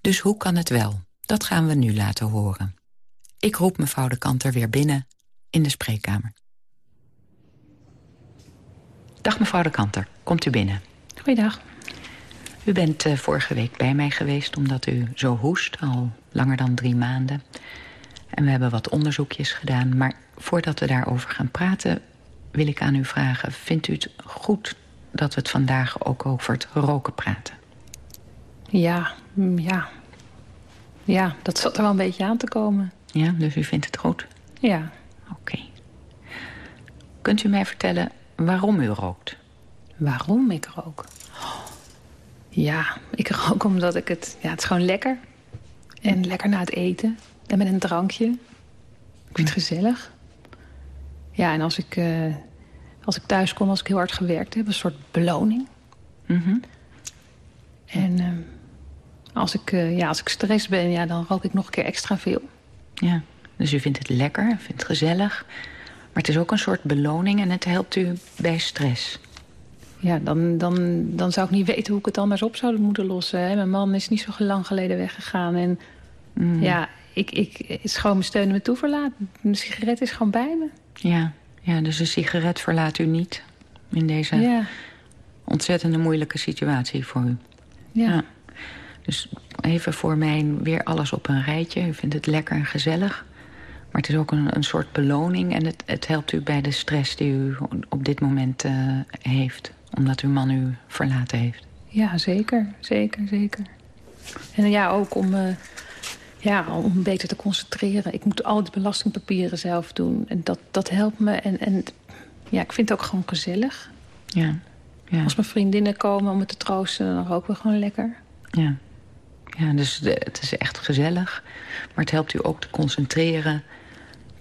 Dus hoe kan het wel? Dat gaan we nu laten horen. Ik roep mevrouw de Kanter weer binnen in de spreekkamer. Dag mevrouw de Kanter, komt u binnen. Goeiedag. U bent uh, vorige week bij mij geweest omdat u zo hoest, al langer dan drie maanden. En we hebben wat onderzoekjes gedaan. Maar voordat we daarover gaan praten, wil ik aan u vragen... vindt u het goed dat we het vandaag ook over het roken praten? Ja, mm, ja. Ja, dat zat er wel een beetje aan te komen. Ja, dus u vindt het goed? Ja. Oké. Okay. Kunt u mij vertellen waarom u rookt? Waarom ik rook? Ja, ik rook omdat ik het... Ja, het is gewoon lekker. En lekker na het eten. En met een drankje. Ik vind het gezellig. Ja, en als ik, uh, als ik thuis kom, als ik heel hard gewerkt heb... een soort beloning. Mm -hmm. En uh, als, ik, uh, ja, als ik stress ben, ja, dan rook ik nog een keer extra veel. Ja, dus u vindt het lekker, vindt het gezellig... Maar het is ook een soort beloning en het helpt u bij stress. Ja, dan, dan, dan zou ik niet weten hoe ik het anders op zou moeten lossen. Mijn man is niet zo lang geleden weggegaan. En mm. ja, ik, ik, het is gewoon mijn steun me toe verlaten. Een sigaret is gewoon bij me. Ja, ja dus een sigaret verlaat u niet in deze ja. ontzettende moeilijke situatie voor u. Ja. ja. Dus even voor mij weer alles op een rijtje. U vindt het lekker en gezellig. Maar het is ook een, een soort beloning en het, het helpt u bij de stress die u op dit moment uh, heeft. Omdat uw man u verlaten heeft. Ja, zeker. Zeker, zeker. En ja, ook om, uh, ja, om beter te concentreren. Ik moet al die belastingpapieren zelf doen. En dat, dat helpt me. En, en ja, ik vind het ook gewoon gezellig. Ja. ja. Als mijn vriendinnen komen om me te troosten, dan roken we gewoon lekker. Ja. Ja, dus de, het is echt gezellig. Maar het helpt u ook te concentreren.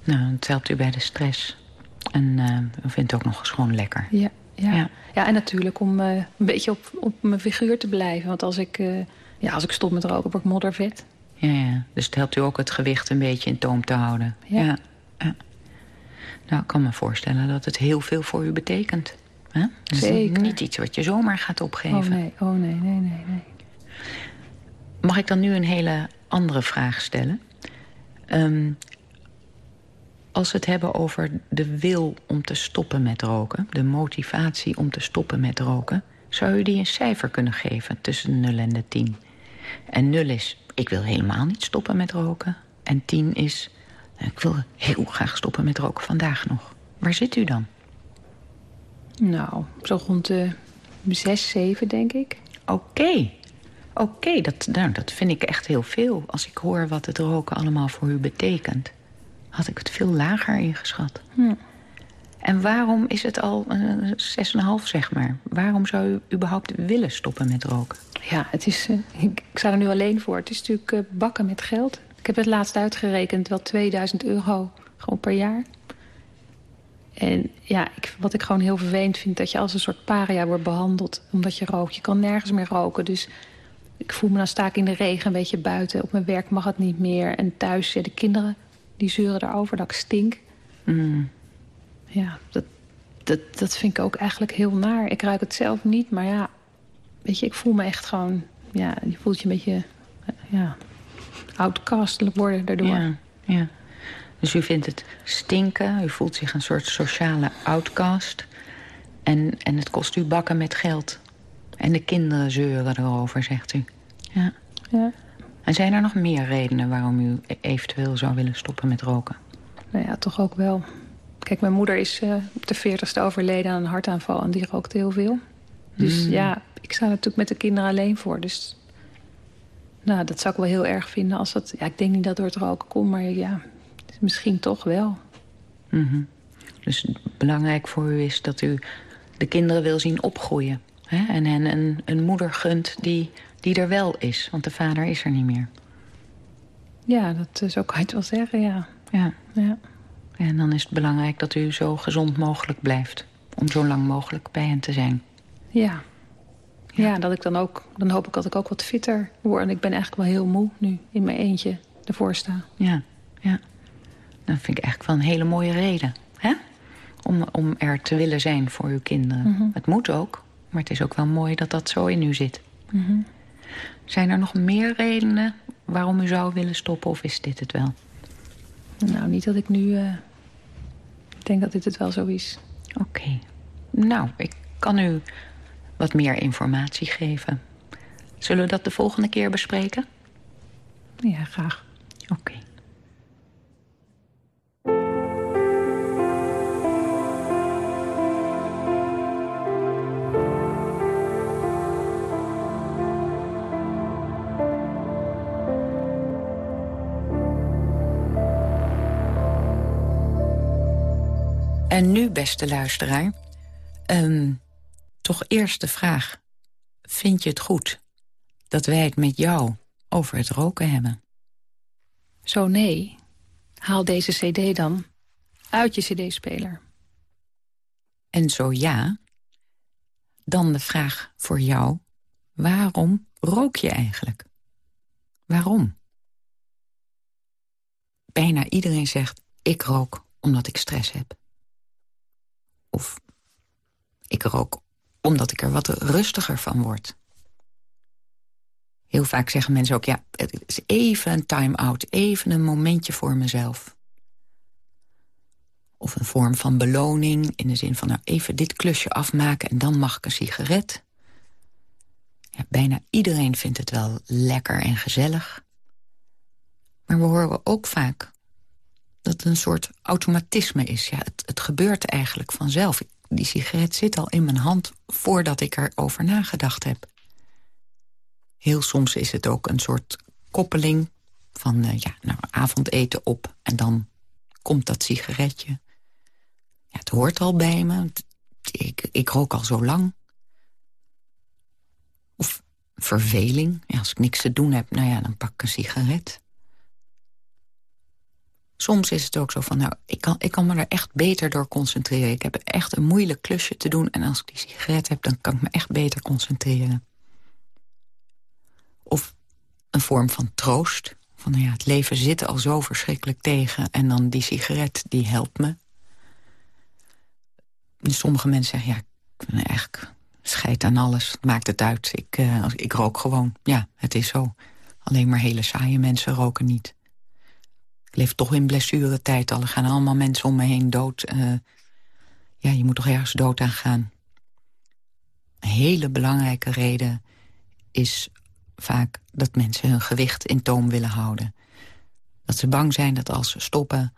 Nou, het helpt u bij de stress. En uh, u vindt het ook nog eens gewoon lekker. Ja, ja. ja. ja en natuurlijk om uh, een beetje op, op mijn figuur te blijven. Want als ik, uh, ja, als ik stop met roken, word ik moddervet. Ja, ja, dus het helpt u ook het gewicht een beetje in toom te houden. Ja. ja. ja. Nou, ik kan me voorstellen dat het heel veel voor u betekent. Hè? Dus Zeker. niet iets wat je zomaar gaat opgeven. Oh nee, oh nee, nee, nee, nee. Mag ik dan nu een hele andere vraag stellen? Um, als we het hebben over de wil om te stoppen met roken... de motivatie om te stoppen met roken... zou u die een cijfer kunnen geven tussen 0 en de 10. En 0 is, ik wil helemaal niet stoppen met roken. En 10 is, ik wil heel graag stoppen met roken vandaag nog. Waar zit u dan? Nou, zo rond de 6, 7 denk ik. Oké. Okay. Oké, okay, dat, nou, dat vind ik echt heel veel. Als ik hoor wat het roken allemaal voor u betekent had ik het veel lager ingeschat. En waarom is het al uh, 6,5 zeg maar? Waarom zou u überhaupt willen stoppen met roken? Ja, het is, uh, ik, ik sta er nu alleen voor. Het is natuurlijk uh, bakken met geld. Ik heb het laatst uitgerekend, wel 2000 euro gewoon per jaar. En ja, ik, wat ik gewoon heel vervelend vind... dat je als een soort paria wordt behandeld omdat je rookt. Je kan nergens meer roken, dus ik voel me dan sta ik in de regen een beetje buiten. Op mijn werk mag het niet meer. En thuis, ja, de kinderen die zeuren erover dat ik stink. Mm. Ja, dat, dat, dat vind ik ook eigenlijk heel naar. Ik ruik het zelf niet, maar ja... Weet je, ik voel me echt gewoon... Ja, je voelt je een beetje... Ja, outcast worden daardoor. Ja, ja. Dus u vindt het stinken. U voelt zich een soort sociale outcast. En, en het kost u bakken met geld. En de kinderen zeuren erover, zegt u. Ja. ja. En zijn er nog meer redenen waarom u eventueel zou willen stoppen met roken? Nou ja, toch ook wel Kijk, mijn moeder is uh, op de 40ste overleden aan een hartaanval en die rookte heel veel. Dus mm. ja, ik sta natuurlijk met de kinderen alleen voor. Dus nou, dat zou ik wel heel erg vinden als dat... Ja, ik denk niet dat door het roken komt, maar ja, misschien toch wel. Mm -hmm. Dus belangrijk voor u is dat u de kinderen wil zien opgroeien. Hè? En hen een, een moeder gunt die, die er wel is, want de vader is er niet meer. Ja, dat zo kan je het wel zeggen, ja. ja. ja. En dan is het belangrijk dat u zo gezond mogelijk blijft. Om zo lang mogelijk bij hen te zijn. Ja. Ja, dat ik dan ook... Dan hoop ik dat ik ook wat fitter word. En ik ben eigenlijk wel heel moe nu in mijn eentje ervoor sta. Ja, ja. Dat vind ik eigenlijk wel een hele mooie reden. Hè? Om, om er te willen zijn voor uw kinderen. Mhm. Het moet ook. Maar het is ook wel mooi dat dat zo in u zit. Mhm. Zijn er nog meer redenen waarom u zou willen stoppen? Of is dit het wel? Nou, niet dat ik nu... Uh, ik denk dat dit het wel zo is. Oké. Nou, ik kan u wat meer informatie geven. Zullen we dat de volgende keer bespreken? Ja, graag. Oké. En nu, beste luisteraar, um, toch eerst de vraag... vind je het goed dat wij het met jou over het roken hebben? Zo nee, haal deze cd dan uit je cd-speler. En zo ja, dan de vraag voor jou... waarom rook je eigenlijk? Waarom? Bijna iedereen zegt, ik rook omdat ik stress heb. Of ik rook omdat ik er wat rustiger van word. Heel vaak zeggen mensen ook, ja, het is even een time-out. Even een momentje voor mezelf. Of een vorm van beloning in de zin van nou, even dit klusje afmaken... en dan mag ik een sigaret. Ja, bijna iedereen vindt het wel lekker en gezellig. Maar we horen ook vaak dat het een soort automatisme is. Ja, het, gebeurt eigenlijk vanzelf. Die sigaret zit al in mijn hand voordat ik erover nagedacht heb. Heel soms is het ook een soort koppeling van uh, ja, nou, avondeten op en dan komt dat sigaretje. Ja, het hoort al bij me. Ik, ik rook al zo lang. Of verveling. Als ik niks te doen heb, nou ja, dan pak ik een sigaret. Soms is het ook zo van, nou, ik kan, ik kan me er echt beter door concentreren. Ik heb echt een moeilijk klusje te doen. En als ik die sigaret heb, dan kan ik me echt beter concentreren. Of een vorm van troost. Van, nou ja, het leven zit al zo verschrikkelijk tegen. En dan die sigaret, die helpt me. Sommige mensen zeggen, ja, ik ben eigenlijk scheid aan alles. Maakt het uit. Ik, uh, ik rook gewoon. Ja, het is zo. Alleen maar hele saaie mensen roken niet. Ik leef toch in blessuretijd al. Er gaan allemaal mensen om me heen dood. Uh, ja, je moet toch ergens dood aan gaan. Een hele belangrijke reden is vaak dat mensen hun gewicht in toom willen houden. Dat ze bang zijn dat als ze stoppen,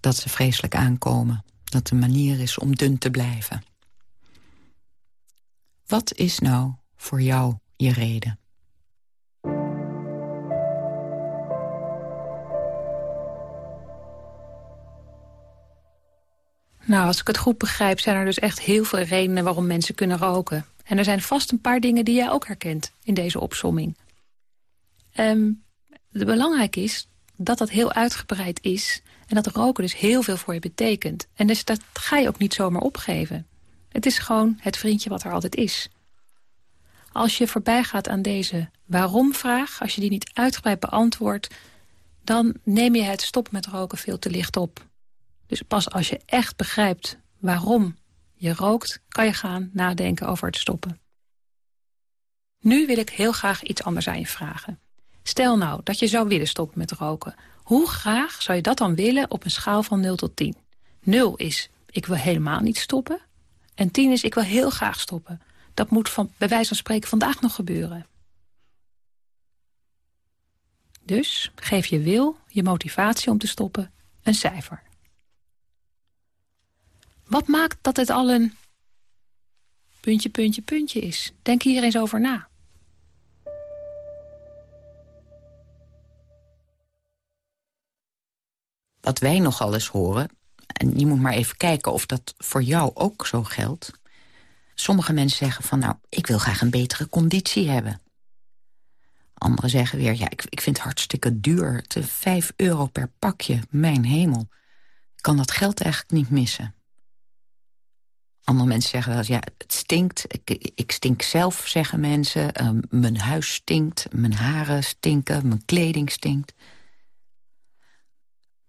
dat ze vreselijk aankomen. Dat de manier is om dun te blijven. Wat is nou voor jou je reden? Nou, als ik het goed begrijp, zijn er dus echt heel veel redenen waarom mensen kunnen roken. En er zijn vast een paar dingen die jij ook herkent in deze opsomming. Um, belangrijk is dat dat heel uitgebreid is... en dat roken dus heel veel voor je betekent. En dus dat ga je ook niet zomaar opgeven. Het is gewoon het vriendje wat er altijd is. Als je voorbij gaat aan deze waarom-vraag... als je die niet uitgebreid beantwoordt... dan neem je het stop met roken veel te licht op. Dus pas als je echt begrijpt waarom je rookt... kan je gaan nadenken over het stoppen. Nu wil ik heel graag iets anders aan je vragen. Stel nou dat je zou willen stoppen met roken. Hoe graag zou je dat dan willen op een schaal van 0 tot 10? 0 is, ik wil helemaal niet stoppen. En 10 is, ik wil heel graag stoppen. Dat moet van, bij wijze van spreken vandaag nog gebeuren. Dus geef je wil, je motivatie om te stoppen, een cijfer. Wat maakt dat het al een puntje, puntje, puntje is? Denk hier eens over na. Wat wij nogal eens horen, en je moet maar even kijken of dat voor jou ook zo geldt. Sommige mensen zeggen van, nou, ik wil graag een betere conditie hebben. Anderen zeggen weer, ja, ik, ik vind het hartstikke duur. Te 5 euro per pakje, mijn hemel. Ik kan dat geld eigenlijk niet missen. Andere mensen zeggen wel eens, ja, het stinkt. Ik, ik stink zelf, zeggen mensen. Ehm, mijn huis stinkt, mijn haren stinken, mijn kleding stinkt.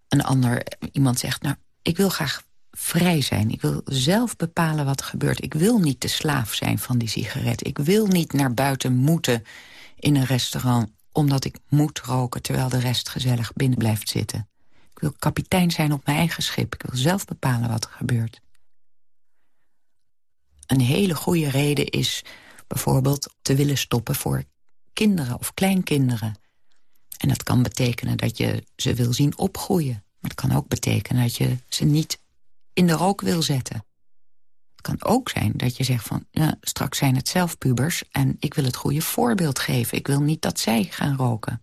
Een ander, iemand zegt, nou, ik wil graag vrij zijn. Ik wil zelf bepalen wat er gebeurt. Ik wil niet de slaaf zijn van die sigaret. Ik wil niet naar buiten moeten in een restaurant... omdat ik moet roken terwijl de rest gezellig binnen blijft zitten. Ik wil kapitein zijn op mijn eigen schip. Ik wil zelf bepalen wat er gebeurt. Een hele goede reden is bijvoorbeeld te willen stoppen voor kinderen of kleinkinderen. En dat kan betekenen dat je ze wil zien opgroeien. Maar het kan ook betekenen dat je ze niet in de rook wil zetten. Het kan ook zijn dat je zegt van... Ja, straks zijn het zelf pubers en ik wil het goede voorbeeld geven. Ik wil niet dat zij gaan roken.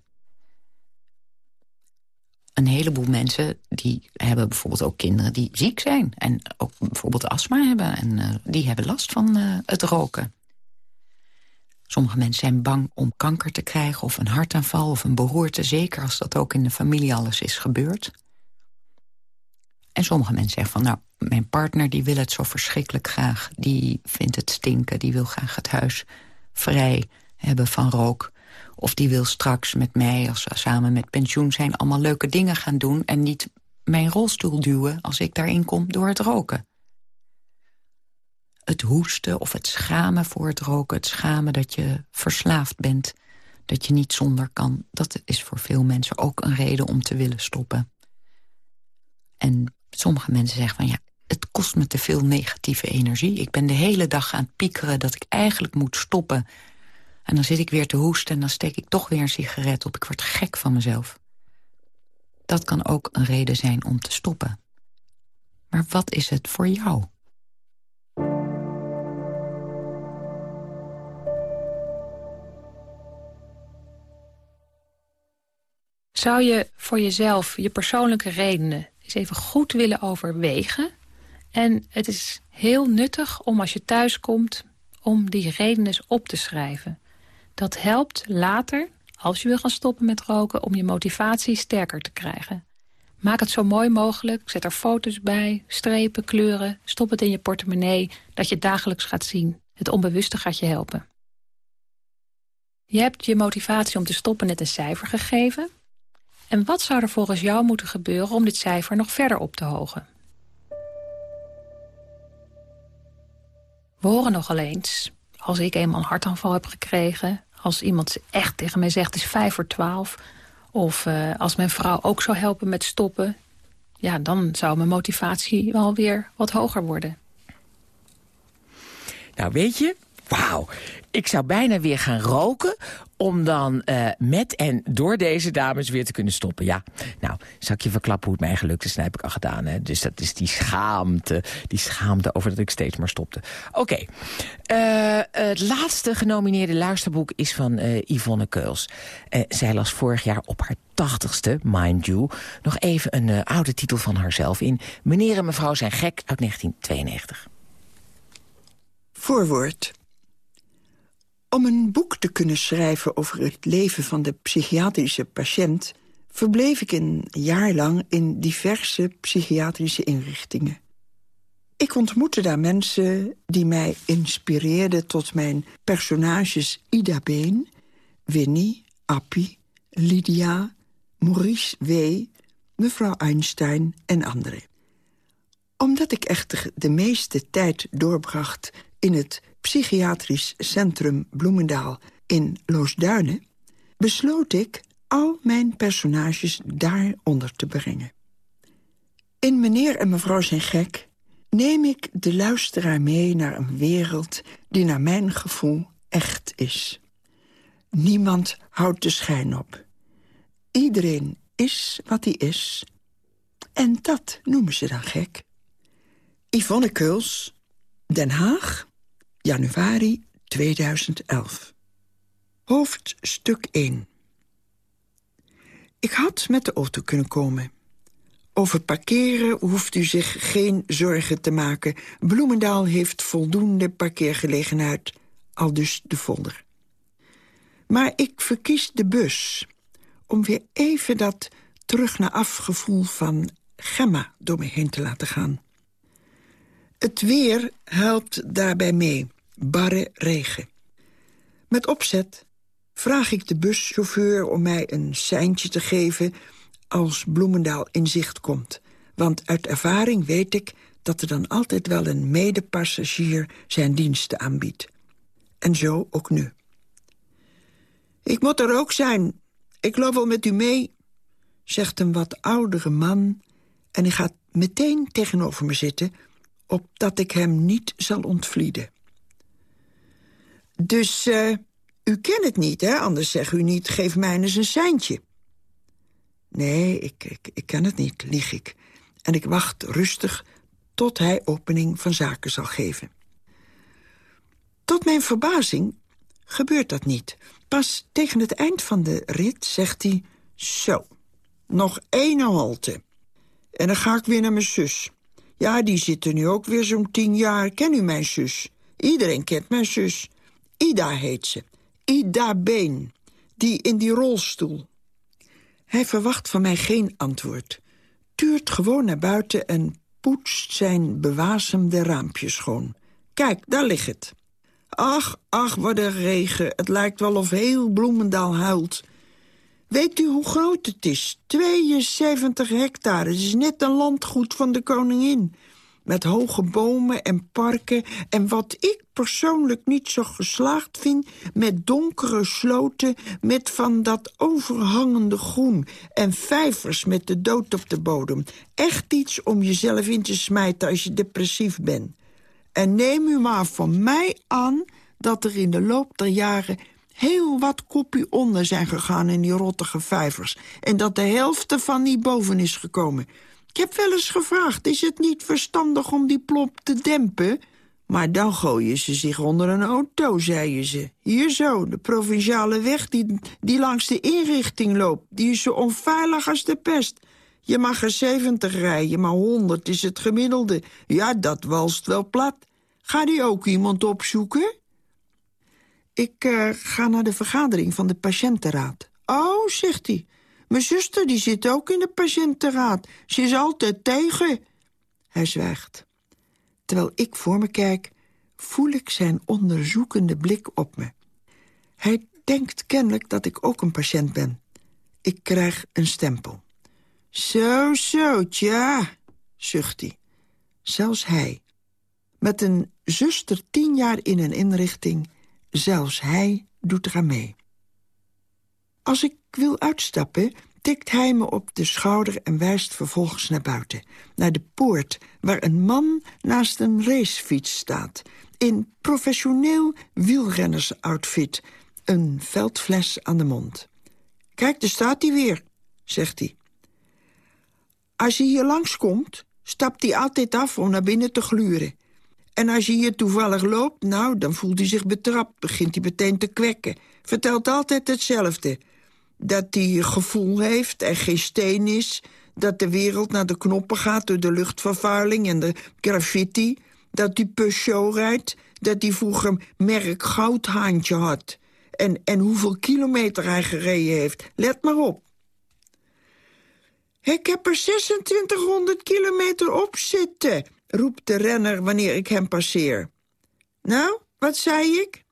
Een heleboel mensen die hebben bijvoorbeeld ook kinderen die ziek zijn... en ook bijvoorbeeld astma hebben en uh, die hebben last van uh, het roken. Sommige mensen zijn bang om kanker te krijgen of een hartaanval of een beroerte... zeker als dat ook in de familie alles is gebeurd. En sommige mensen zeggen van, nou, mijn partner die wil het zo verschrikkelijk graag. Die vindt het stinken, die wil graag het huis vrij hebben van rook. Of die wil straks met mij, als we samen met pensioen zijn... allemaal leuke dingen gaan doen en niet mijn rolstoel duwen... als ik daarin kom door het roken. Het hoesten of het schamen voor het roken... het schamen dat je verslaafd bent, dat je niet zonder kan... dat is voor veel mensen ook een reden om te willen stoppen. En sommige mensen zeggen van ja, het kost me te veel negatieve energie. Ik ben de hele dag aan het piekeren dat ik eigenlijk moet stoppen. En dan zit ik weer te hoesten en dan steek ik toch weer een sigaret op. Ik word gek van mezelf. Dat kan ook een reden zijn om te stoppen. Maar wat is het voor jou? Zou je voor jezelf je persoonlijke redenen eens even goed willen overwegen. En het is heel nuttig om als je thuis komt... om die redenen eens op te schrijven. Dat helpt later, als je wil gaan stoppen met roken... om je motivatie sterker te krijgen. Maak het zo mooi mogelijk, zet er foto's bij, strepen, kleuren... stop het in je portemonnee, dat je het dagelijks gaat zien. Het onbewuste gaat je helpen. Je hebt je motivatie om te stoppen net een cijfer gegeven. En wat zou er volgens jou moeten gebeuren om dit cijfer nog verder op te hogen? We horen nogal eens, als ik eenmaal een hartaanval heb gekregen... als iemand echt tegen mij zegt, het is vijf voor twaalf... of uh, als mijn vrouw ook zou helpen met stoppen... ja, dan zou mijn motivatie wel weer wat hoger worden. Nou, weet je, wauw, ik zou bijna weer gaan roken om dan uh, met en door deze dames weer te kunnen stoppen. Ja, nou, zal ik je verklappen hoe het mij gelukt is? Dat heb ik al gedaan, hè. Dus dat is die schaamte, die schaamte over dat ik steeds maar stopte. Oké, uh, het laatste genomineerde luisterboek is van uh, Yvonne Keuls. zij las vorig jaar op haar tachtigste, mind you, nog even een oude titel van haarzelf in. Meneer en mevrouw zijn gek uit 1992. Voorwoord. Om een boek te kunnen schrijven over het leven van de psychiatrische patiënt... verbleef ik een jaar lang in diverse psychiatrische inrichtingen. Ik ontmoette daar mensen die mij inspireerden tot mijn personages Ida Been... Winnie, Appie, Lydia, Maurice W., mevrouw Einstein en anderen. Omdat ik echter de meeste tijd doorbracht in het psychiatrisch centrum Bloemendaal in Loosduinen... besloot ik al mijn personages daaronder te brengen. In Meneer en Mevrouw zijn gek neem ik de luisteraar mee naar een wereld... die naar mijn gevoel echt is. Niemand houdt de schijn op. Iedereen is wat hij is. En dat noemen ze dan gek. Yvonne Keuls, Den Haag, januari 2011. Hoofdstuk 1. Ik had met de auto kunnen komen. Over parkeren hoeft u zich geen zorgen te maken. Bloemendaal heeft voldoende parkeergelegenheid, al dus de folder. Maar ik verkies de bus, om weer even dat terug naar afgevoel van Gemma door me heen te laten gaan. Het weer helpt daarbij mee, barre regen. Met opzet vraag ik de buschauffeur om mij een seintje te geven... als Bloemendaal in zicht komt. Want uit ervaring weet ik dat er dan altijd wel een medepassagier zijn diensten aanbiedt. En zo ook nu. Ik moet er ook zijn. Ik loop wel met u mee, zegt een wat oudere man... en hij gaat meteen tegenover me zitten... opdat ik hem niet zal ontvlieden. Dus uh, u kent het niet, hè? Anders zeg u niet, geef mij eens een seintje. Nee, ik, ik, ik ken het niet, lieg ik. En ik wacht rustig tot hij opening van zaken zal geven. Tot mijn verbazing gebeurt dat niet. Pas tegen het eind van de rit zegt hij... Zo, nog één halte. En dan ga ik weer naar mijn zus. Ja, die zit er nu ook weer zo'n tien jaar. Ken u mijn zus? Iedereen kent mijn zus. Ida heet ze. Ida Been. Die in die rolstoel. Hij verwacht van mij geen antwoord. Tuurt gewoon naar buiten en poetst zijn bewasemde raampje schoon. Kijk, daar ligt het. Ach, ach, wat een regen. Het lijkt wel of heel Bloemendaal huilt. Weet u hoe groot het is? 72 hectare. Het is net een landgoed van de koningin. Met hoge bomen en parken. En wat ik persoonlijk niet zo geslaagd vind... met donkere sloten, met van dat overhangende groen... en vijvers met de dood op de bodem. Echt iets om jezelf in te smijten als je depressief bent. En neem u maar van mij aan dat er in de loop der jaren heel wat kopie onder zijn gegaan in die rottige vijvers... en dat de helft ervan niet boven is gekomen. Ik heb wel eens gevraagd, is het niet verstandig om die plop te dempen? Maar dan gooien ze zich onder een auto, zeiden ze. Hier zo, de provinciale weg die, die langs de inrichting loopt... die is zo onveilig als de pest. Je mag er 70 rijden, maar 100 is het gemiddelde. Ja, dat walst wel plat. Ga die ook iemand opzoeken? Ik uh, ga naar de vergadering van de patiëntenraad. Oh, zegt hij. Mijn zuster die zit ook in de patiëntenraad. Ze is altijd tegen. Hij zwijgt. Terwijl ik voor me kijk, voel ik zijn onderzoekende blik op me. Hij denkt kennelijk dat ik ook een patiënt ben. Ik krijg een stempel. Zo, zo, tja, zucht hij. Zelfs hij. Met een zuster tien jaar in een inrichting Zelfs hij doet eraan mee. Als ik wil uitstappen, tikt hij me op de schouder... en wijst vervolgens naar buiten. Naar de poort, waar een man naast een racefiets staat... in professioneel wielrennersoutfit, een veldfles aan de mond. Kijk, daar staat hij weer, zegt hij. Als je hier langskomt, stapt hij altijd af om naar binnen te gluren. En als je hier toevallig loopt, nou, dan voelt hij zich betrapt. Begint hij meteen te kwekken. Vertelt altijd hetzelfde. Dat hij gevoel heeft en geen steen is. Dat de wereld naar de knoppen gaat door de luchtvervuiling en de graffiti. Dat hij Peugeot rijdt. Dat hij vroeger merk goudhaantje had. En, en hoeveel kilometer hij gereden heeft. Let maar op. Ik heb er 2600 kilometer op zitten roept de renner wanneer ik hem passeer. Nou, wat zei ik?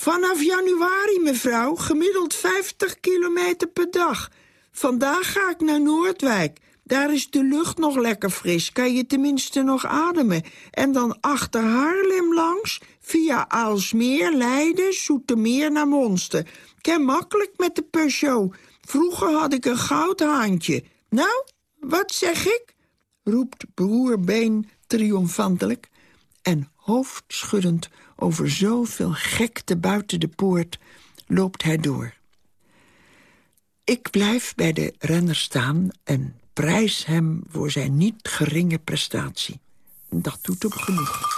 Vanaf januari, mevrouw, gemiddeld 50 kilometer per dag. Vandaag ga ik naar Noordwijk. Daar is de lucht nog lekker fris, kan je tenminste nog ademen. En dan achter Haarlem langs, via Aalsmeer, Leiden, Zoetermeer naar Monster. Ken makkelijk met de Peugeot. Vroeger had ik een goudhaantje. Nou, wat zeg ik? roept broer Been triomfantelijk... en hoofdschuddend over zoveel gekte buiten de poort loopt hij door. Ik blijf bij de renner staan en prijs hem voor zijn niet geringe prestatie. Dat doet op genoeg.